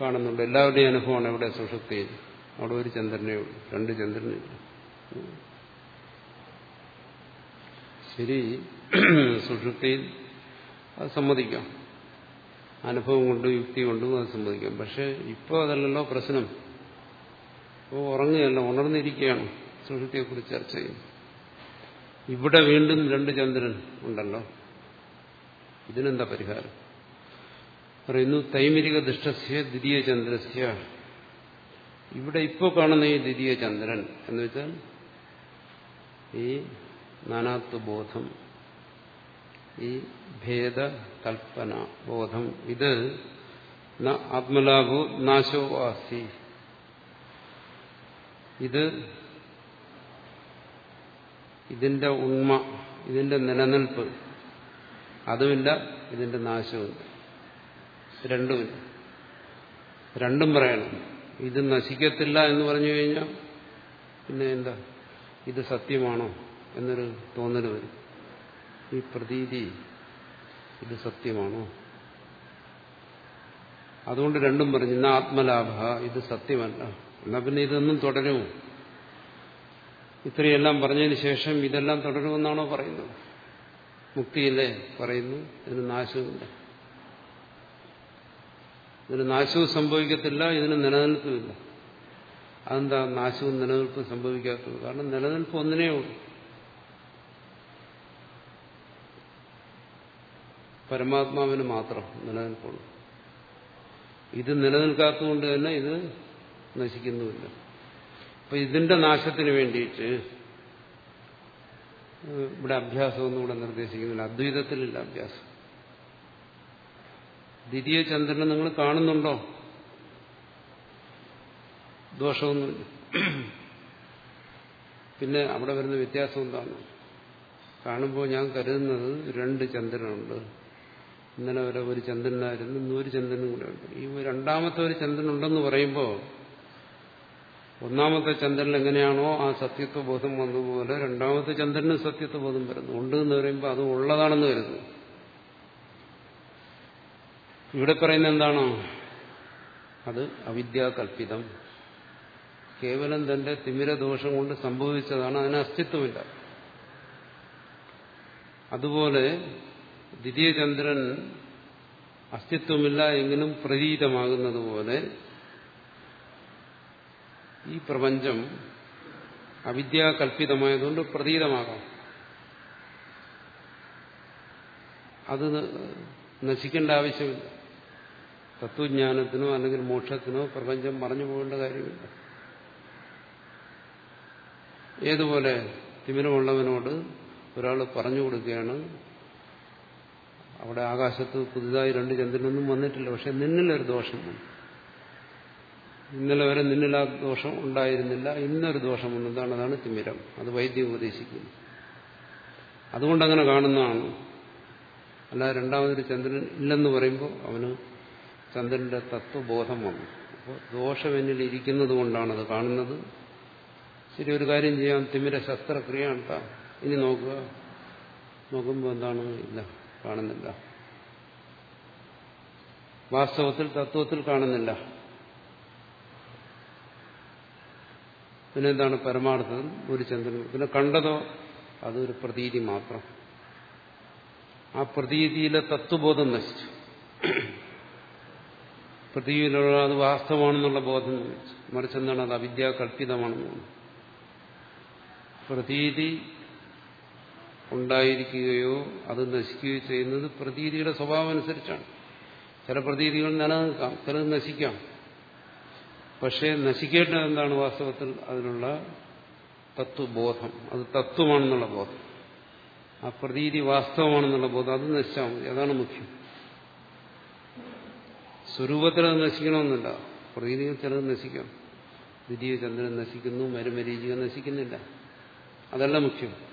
കാണുന്നുണ്ട്. എല്ലാവരുടെയും അനുഭവമാണ് എവിടെ സുഷുപ്തിയിൽ അവിടെ ഒരു ചന്ദ്രനേ ഉള്ളൂ. രണ്ട് ചന്ദ്രനില്ല ശരി. സുഷുപ്തിയിൽ അത് സമ്മതിക്കാം. അനുഭവം കൊണ്ടും യുക്തി കൊണ്ടും അത് സമ്മതിക്കാം. പക്ഷെ ഇപ്പോൾ അതല്ലല്ലോ പ്രശ്നം. ഇപ്പോൾ ഉറങ്ങുകയല്ല ഉണർന്നിരിക്കുകയാണ്. സുഷുതിയെക്കുറിച്ച് ചർച്ച ചെയ്യുന്നു. ഇവിടെ വീണ്ടും രണ്ട് ചന്ദ്രൻ ഉണ്ടല്ലോ. ഇതിനെന്താ പരിഹാരം? പറയുന്നു തൈമിരിക ദുഷ്ടസ്യ ദ്വിതീയ ചന്ദ്രസ്യ ഇവിടെ ഇപ്പോൾ കാണുന്ന ഈ ദ്വിതീയ ചന്ദ്രൻ എന്ന് വെച്ചാൽ ഈ നാനാത്വ ബോധം ഈ ഭേദ കൽപ്പന ബോധം ഇത് ആത്മലാഭോ നാശോവാസി ഇത് ഇതിന്റെ ഉണ്മ ഇതിന്റെ നിലനിൽപ്പ് അതുമില്ല ഇതിന്റെ നാശവുമില്ല രണ്ടുമില്ല രണ്ടും പറയണം. ഇത് നശിക്കത്തില്ല എന്ന് പറഞ്ഞു കഴിഞ്ഞാൽ പിന്നെ എന്താ? ഇത് സത്യമാണോ എന്നൊരു തോന്നൽ വരും. ഈ പ്രതീതി ഇത് സത്യമാണോ? അതുകൊണ്ട് രണ്ടും പറഞ്ഞു ഇന്ന ആത്മലാഭ ഇത് സത്യമല്ല. എന്നാ പിന്നെ ഇതൊന്നും തുടരുമോ ഇത്രയെല്ലാം പറഞ്ഞതിന് ശേഷം ഇതെല്ലാം തുടരുമെന്നാണോ പറയുന്നത്? മുക്തിയില്ലേ പറയുന്നു? ഇതിന് നാശവുമില്ല. ഇതിന് നാശവും സംഭവിക്കത്തില്ല ഇതിന് നിലനിൽപ്പുമില്ല. അതെന്താ നാശവും നിലനിൽപ്പും സംഭവിക്കാത്തത്? കാരണം നിലനിൽപ്പ് ഒന്നിനേ ഉള്ളൂ. പരമാത്മാവിന് മാത്രം നിലനിൽപ്പുള്ളൂ. ഇത് നിലനിൽക്കാത്തതുകൊണ്ട് തന്നെ ഇത് നശിക്കുന്നുമില്ല. അപ്പൊ ഇതിന്റെ നാശത്തിന് വേണ്ടിയിട്ട് ഇവിടെ അഭ്യാസമൊന്നും ഇവിടെ നിർദ്ദേശിക്കുന്നില്ല. അദ്വൈതത്തിലില്ല അഭ്യാസം. ദ്വിതീയ ചന്ദ്രനെ നിങ്ങൾ കാണുന്നുണ്ടോ? ദോഷമൊന്നുമില്ല. പിന്നെ അവിടെ വരുന്ന വ്യത്യാസം എന്താണ് കാണുമ്പോൾ ഞാൻ കരുതുന്നത് രണ്ട് ചന്ദ്രനുണ്ട്. ഇന്നലെ വരെ ഒരു ചന്ദ്രനായിരുന്നു ഇന്നൊരു ചന്ദ്രനും കൂടെ ഉണ്ട്. ഈ രണ്ടാമത്തെ ഒരു ചന്ദ്രനുണ്ടെന്ന് പറയുമ്പോൾ ഒന്നാമത്തെ ചന്ദ്രൻ എങ്ങനെയാണോ ആ സത്യത്വ ബോധം വന്നതുപോലെ രണ്ടാമത്തെ ചന്ദ്രന് സത്യത്വ ബോധം വരുന്നു. ഉണ്ട് എന്ന് പറയുമ്പോൾ അത് ഉള്ളതാണെന്ന് വരുന്നു ഇവിടെ പറയുന്ന എന്താണോ? അത് അവിദ്യാകൽപ്പിതം. കേവലം തന്റെ തിമിരദോഷം കൊണ്ട് സംഭവിച്ചതാണ് അതിന് അസ്തിത്വമില്ല. അതുപോലെ ദ്വിതീയ ചന്ദ്രൻ അസ്തിത്വമില്ല എങ്കിലും പ്രതീതമാകുന്നത് പോലെ ഈ പ്രപഞ്ചം അവിദ്യാകൽപിതമായതുകൊണ്ട് പ്രതീതമാകാം. അത് നശിക്കേണ്ട ആവശ്യമില്ല. തത്വജ്ഞാനത്തിനോ അല്ലെങ്കിൽ മോക്ഷത്തിനോ പ്രപഞ്ചം മറഞ്ഞു പോകേണ്ട കാര്യമില്ല. ഏതുപോലെ തിമിരമുള്ളവനോട് ഒരാൾ പറഞ്ഞു കൊടുക്കുകയാണ് അവിടെ ആകാശത്ത് പുതുതായി രണ്ട് ചന്ദ്രനൊന്നും വന്നിട്ടില്ല. പക്ഷെ നിന്നിലൊരു ദോഷം വന്നു. ഇന്നലെ വരെ നിന്നിൽ ആ ദോഷം ഉണ്ടായിരുന്നില്ല. ഇന്നൊരു ദോഷം വന്നു. എന്താണ് അതാണ് തിമിരം. അത് വൈദ്യം ഉപദേശിക്കുന്നു. അതുകൊണ്ട് അങ്ങനെ കാണുന്നതാണ്. അല്ല രണ്ടാമതൊരു ചന്ദ്രൻ ഇല്ലെന്ന് പറയുമ്പോൾ അവന് ചന്ദ്രന്റെ തത്വബോധം വന്നു. അപ്പോൾ ദോഷം എന്നിൽ ഇരിക്കുന്നത് അത് കാണുന്നത്. ശരി ഒരു കാര്യം ചെയ്യാം. തിമിര ശസ്ത്രക്രിയ ഇനി നോക്കുക. നോക്കുമ്പോൾ എന്താണ്? ഇല്ല. കാണുന്നില്ല. വാസ്തവത്തിൽ തത്വത്തിൽ കാണുന്നില്ല. പിന്നെന്താണ് പരമാർത്ഥം? ഒരു ചന്ദ്രൻ. പിന്നെ കണ്ടതോ? അതൊരു പ്രതീതി മാത്രം. ആ പ്രതീതിയിലെ തത്വബോധം നശിച്ചു. പ്രതീതിയിലുള്ള അത് വാസ്തവമാണെന്നുള്ള ബോധം നശിച്ചു. മറിച്ചെന്താണ് അത് അവിദ്യാകൽപിതമാണെന്നാണ് പ്രതീതി ഉണ്ടായിരിക്കുകയോ അത് നശിക്കുകയോ ചെയ്യുന്നത് പ്രതീതിയുടെ സ്വഭാവം അനുസരിച്ചാണ് ചില പ്രതീതികൾ നിലനിൽക്കാം ചിലത് നശിക്കാം. പക്ഷേ നശിക്കേണ്ടത് എന്താണ് വാസ്തവത്തിൽ? അതിനുള്ള തത്വബോധം. അത് തത്വമാണെന്നുള്ള ബോധം. ആ പ്രതീതി വാസ്തവമാണെന്നുള്ള ബോധം അത് നശിച്ചാൽ മതി. അതാണ് മുഖ്യം. സ്വരൂപത്തിൽ അത് നശിക്കണമെന്നില്ല. പ്രതീതികൾ ചിലത് നശിക്കാം. ദ്വിതീയ ചന്ദ്രൻ നശിക്കുന്നു മരുമരീചിക നശിക്കുന്നില്ല. അതല്ല മുഖ്യം.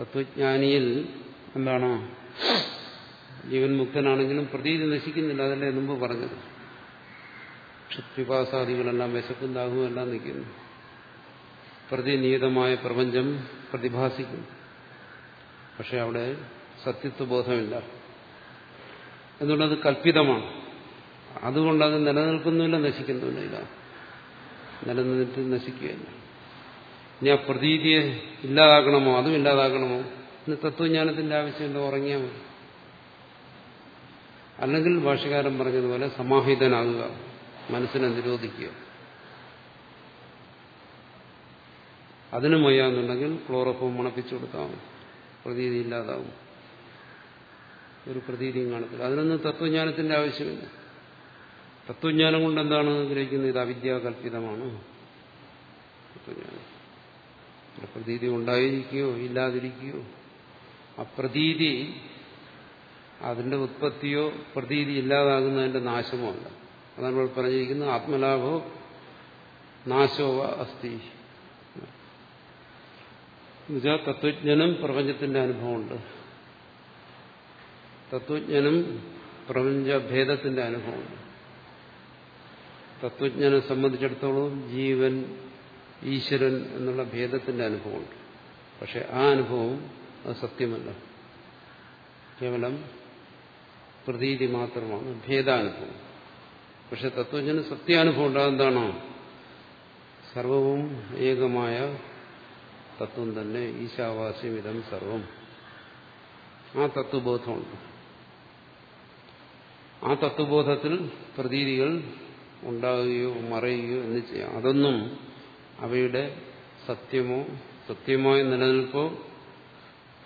തത്വജ്ഞാനിയിൽ എന്താണ്? ജീവൻ മുക്തനാണെങ്കിലും പ്രതീതി നശിക്കുന്നില്ല അതല്ലേ മുമ്പ് പറഞ്ഞത്. ക്ഷത്രിപാസാദികളെല്ലാം വിശപ്പും ദാഹവും എല്ലാം നിൽക്കുന്നു. പ്രതിനിയതമായ പ്രപഞ്ചം പ്രതിഭാസിക്കും. പക്ഷെ അവിടെ സത്യത്വബോധമില്ല. എന്നുള്ളത് കല്പിതമാണ് അതുകൊണ്ട് അത് നിലനിൽക്കുന്നില്ല നശിക്കുന്നുമില്ല. നിലനിന്നിട്ട് നശിക്കുകയില്ല. ഇനി ആ പ്രതീതിയെ ഇല്ലാതാക്കണമോ? അതും ഇല്ലാതാക്കണമോ? ഇന്ന് തത്വജ്ഞാനത്തിന്റെ ആവശ്യമില്ല ഉറങ്ങിയാൽ മതി. അല്ലെങ്കിൽ ഭാഷകാരൻ പറഞ്ഞതുപോലെ സമാഹിതനാകുക മനസ്സിനെ നിരോധിക്കുക. അതിനും വയ്യാന്നുണ്ടെങ്കിൽ ക്ലോറോഫോം മണപ്പിച്ചു കൊടുത്താൽ പ്രതീതി ഇല്ലാതാവും. ഒരു പ്രതീതിയും കാണത്തില്ല. അതിനൊന്നും തത്വജ്ഞാനത്തിന്റെ ആവശ്യമില്ല. തത്വജ്ഞാനം കൊണ്ട് എന്താണ് ഗ്രഹിക്കുന്നത്? ഇത് അവിദ്യാകൽപിതമാണ് തത്വജ്ഞാനം. പ്രതീതി ഉണ്ടായിരിക്കുകയോ ഇല്ലാതിരിക്കുകയോ അപ്രതീതി അതിന്റെ ഉത്പത്തിയോ പ്രതീതി ഇല്ലാതാകുന്നതിന്റെ നാശമോ അല്ല. അതാണ് ഇവിടെ പറഞ്ഞിരിക്കുന്നത് ആത്മലാഭോ നാശോവ അസ്ഥി. എന്നുവെച്ചാൽ തത്വജ്ഞനും പ്രപഞ്ചത്തിന്റെ അനുഭവമുണ്ട്. തത്വജ്ഞനും പ്രപഞ്ചഭേദത്തിന്റെ അനുഭവമുണ്ട്. തത്വജ്ഞനെ സംബന്ധിച്ചിടത്തോളം ജീവൻ ഈശ്വരൻ എന്നുള്ള ഭേദത്തിന്റെ അനുഭവമുണ്ട്. പക്ഷെ ആ അനുഭവം അത് സത്യമല്ല. കേവലം പ്രതീതി മാത്രമാണ് ഭേദാനുഭവം. പക്ഷെ തത്വജ്ഞന് സത്യാനുഭവം ഉണ്ടാകുന്നതാണോ? സർവവും ഏകമായ തത്വം തന്നെ ഈശാവാസ്യം ഇതം സർവം. ആ തത്വബോധമുണ്ട്. ആ തത്വബോധത്തിൽ പ്രതീതികൾ ഉണ്ടാകുകയോ മറയുകയോ എന്ന് ചെയ്യാം. അതൊന്നും അവയുടെ സത്യമോ സത്യമായ നിലനിൽപ്പോ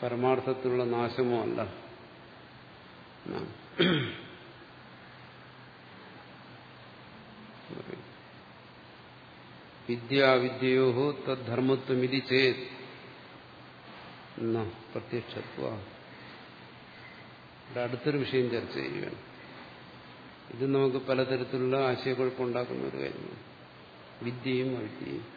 പരമാർത്ഥത്തിലുള്ള നാശമോ അല്ല. വിദ്യാവിദ്യയോ തദ്ധർമ്മത്വമിതി ചേത്. പ്രത്യക്ഷത്വ. അടുത്തൊരു വിഷയം ചർച്ച ചെയ്യുകയാണ്. ഇത് നമുക്ക് പലതരത്തിലുള്ള ആശയക്കുഴപ്പമുണ്ടാക്കുന്ന ഒരു കാര്യമാണ്. വിദ്യയും അവിദ്യയും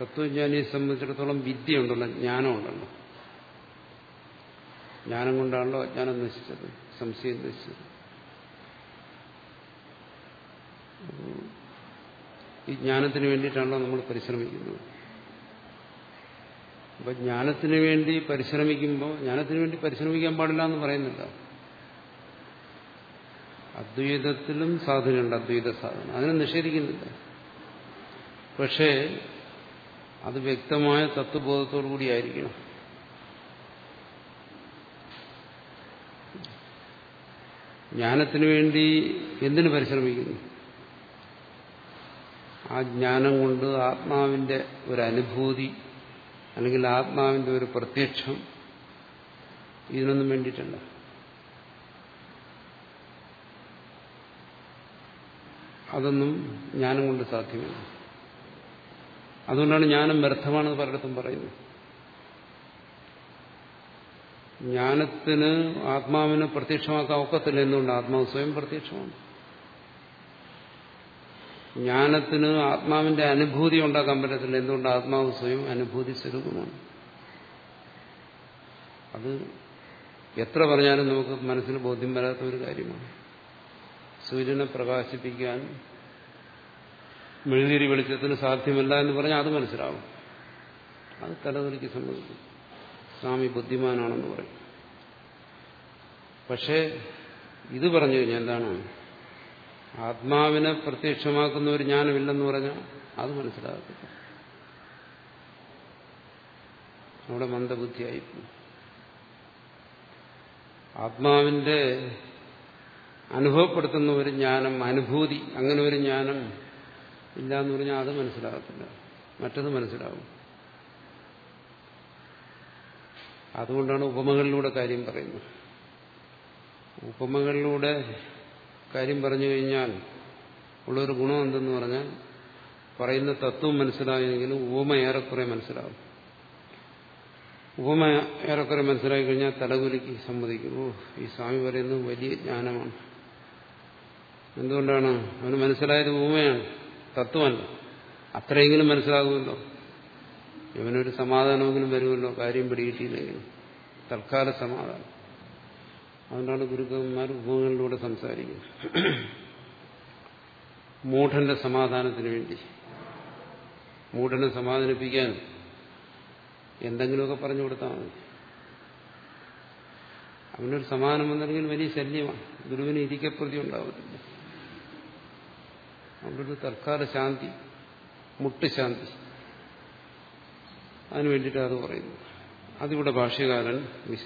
തത്വജ്ഞാനിയെ സംബന്ധിച്ചിടത്തോളം വിദ്യ ഉണ്ടല്ലോ ജ്ഞാനം ഉണ്ടല്ലോ ജ്ഞാനം കൊണ്ടാണല്ലോ അജ്ഞാനം നശിച്ചത് സംശയം നശിച്ചത്. ഈ ജ്ഞാനത്തിന് വേണ്ടിയിട്ടാണല്ലോ നമ്മൾ പരിശ്രമിക്കുന്നത്. അപ്പൊ ജ്ഞാനത്തിന് വേണ്ടി പരിശ്രമിക്കുമ്പോൾ ജ്ഞാനത്തിന് വേണ്ടി പരിശ്രമിക്കാൻ പാടില്ല എന്ന് പറയുന്നില്ല. അദ്വൈതത്തിലും സാധനയുണ്ട് അദ്വൈത സാധന. അതിനെ നിഷേധിക്കുന്നില്ല. പക്ഷേ അത് വ്യക്തമായ തത്വബോധത്തോടു കൂടിയായിരിക്കണം ജ്ഞാനത്തിന് വേണ്ടി എന്തിനു പരിശ്രമിക്കുന്നു? ആ ജ്ഞാനം കൊണ്ട് ആത്മാവിന്റെ ഒരു അനുഭൂതി അല്ലെങ്കിൽ ആത്മാവിന്റെ ഒരു പ്രത്യക്ഷം ഇതിനൊന്നും വേണ്ടിയിട്ടല്ല. അതൊന്നും ജ്ഞാനം കൊണ്ട് സാധ്യമല്ല. അതുകൊണ്ടാണ് ജ്ഞാനം വ്യർത്ഥമാണെന്ന് പലയിടത്തും പറയുന്നത്. ജ്ഞാനത്തിന് ആത്മാവിനെ പ്രത്യക്ഷമാക്കാൻ ഒക്കത്തില്ല. എന്തുകൊണ്ട്? ആത്മാവ് സ്വയം പ്രത്യക്ഷമാണ്. ജ്ഞാനത്തിന് ആത്മാവിന്റെ അനുഭൂതി ഉണ്ടാക്കാൻ പറ്റത്തില്ല. എന്തുകൊണ്ട്? ആത്മാവ് സ്വയം അനുഭൂതി സ്വരൂപമാണ്. അത് എത്ര പറഞ്ഞാലും നമുക്ക് മനസ്സിന് ബോധ്യം വരാത്ത ഒരു കാര്യമാണ്. സൂര്യനെ പ്രകാശിപ്പിക്കാൻ മെഴുതിരി വെളിച്ചത്തിന് സാധ്യമല്ല എന്ന് പറഞ്ഞാൽ അത് മനസ്സിലാവും. അത് തലതെളിക്ക് സംഭവിക്കും. സ്വാമി ബുദ്ധിമാനാണെന്ന് പറയും. പക്ഷേ ഇത് പറഞ്ഞു കഴിഞ്ഞാൽ എന്താണ്? ആത്മാവിനെ പ്രത്യക്ഷമാക്കുന്ന ഒരു ജ്ഞാനമില്ലെന്ന് പറഞ്ഞാൽ അത് മനസ്സിലാകത്തില്ല. അവിടെ മന്ദബുദ്ധിയായി ആത്മാവിന്റെ അനുഭവപ്പെടുത്തുന്ന ഒരു ജ്ഞാനം അനുഭൂതി അങ്ങനെ ഒരു ജ്ഞാനം ഇല്ല എന്ന് പറഞ്ഞാൽ അത് മനസ്സിലാകത്തില്ല. മറ്റത് മനസ്സിലാവും. അതുകൊണ്ടാണ് ഉപമകളിലൂടെ കാര്യം പറയുന്നത്. ഉപമകളിലൂടെ കാര്യം പറഞ്ഞു കഴിഞ്ഞാൽ ഉള്ളൊരു ഗുണം എന്തെന്ന് പറഞ്ഞാൽ പറയുന്ന തത്വം മനസ്സിലായെങ്കിലും ഉപമ ഏറെക്കുറെ മനസ്സിലാവും. ഉപമ ഏറെക്കുറെ മനസ്സിലാക്കി കഴിഞ്ഞാൽ തലകുലിക്ക് സമ്മതിക്കും. ഓ ഈ സ്വാമി പറയുന്നത് വലിയ ജ്ഞാനമാണ്. എന്തുകൊണ്ടാണ്? അവന് മനസ്സിലായത് ഉപമയാണ്. തത്വമല്ല. അത്രയെങ്കിലും മനസ്സിലാകുമല്ലോ. ഇവനൊരു സമാധാനമെങ്കിലും വരുമല്ലോ. കാര്യം പിടികിട്ടിയില്ലെങ്കിലും തൽക്കാല സമാധാനം. അതുകൊണ്ടാണ് ഗുരുക്കന്മാർ ഉപമകളിലൂടെ സംസാരിക്കുന്നത്. മൂഢന്റെ സമാധാനത്തിന് വേണ്ടി. മൂഢനെ സമാധാനിപ്പിക്കാൻ എന്തെങ്കിലുമൊക്കെ പറഞ്ഞു കൊടുത്താൽ മതി. അവനൊരു സമാധാനം വന്നില്ലെങ്കിൽ വലിയ ശല്യമാണ്. ഗുരുവിന് ഇരിക്കപ്രതി ഉണ്ടാവത്തില്ല. അവിടെ തൽക്കാല ശാന്തി മുട്ടുശാന്തി അതിനു വേണ്ടിയിട്ടാണ് പറയുന്നത്. പറയുന്നു അതിവിടെ ഭാഷ്യകാരൻ വിശ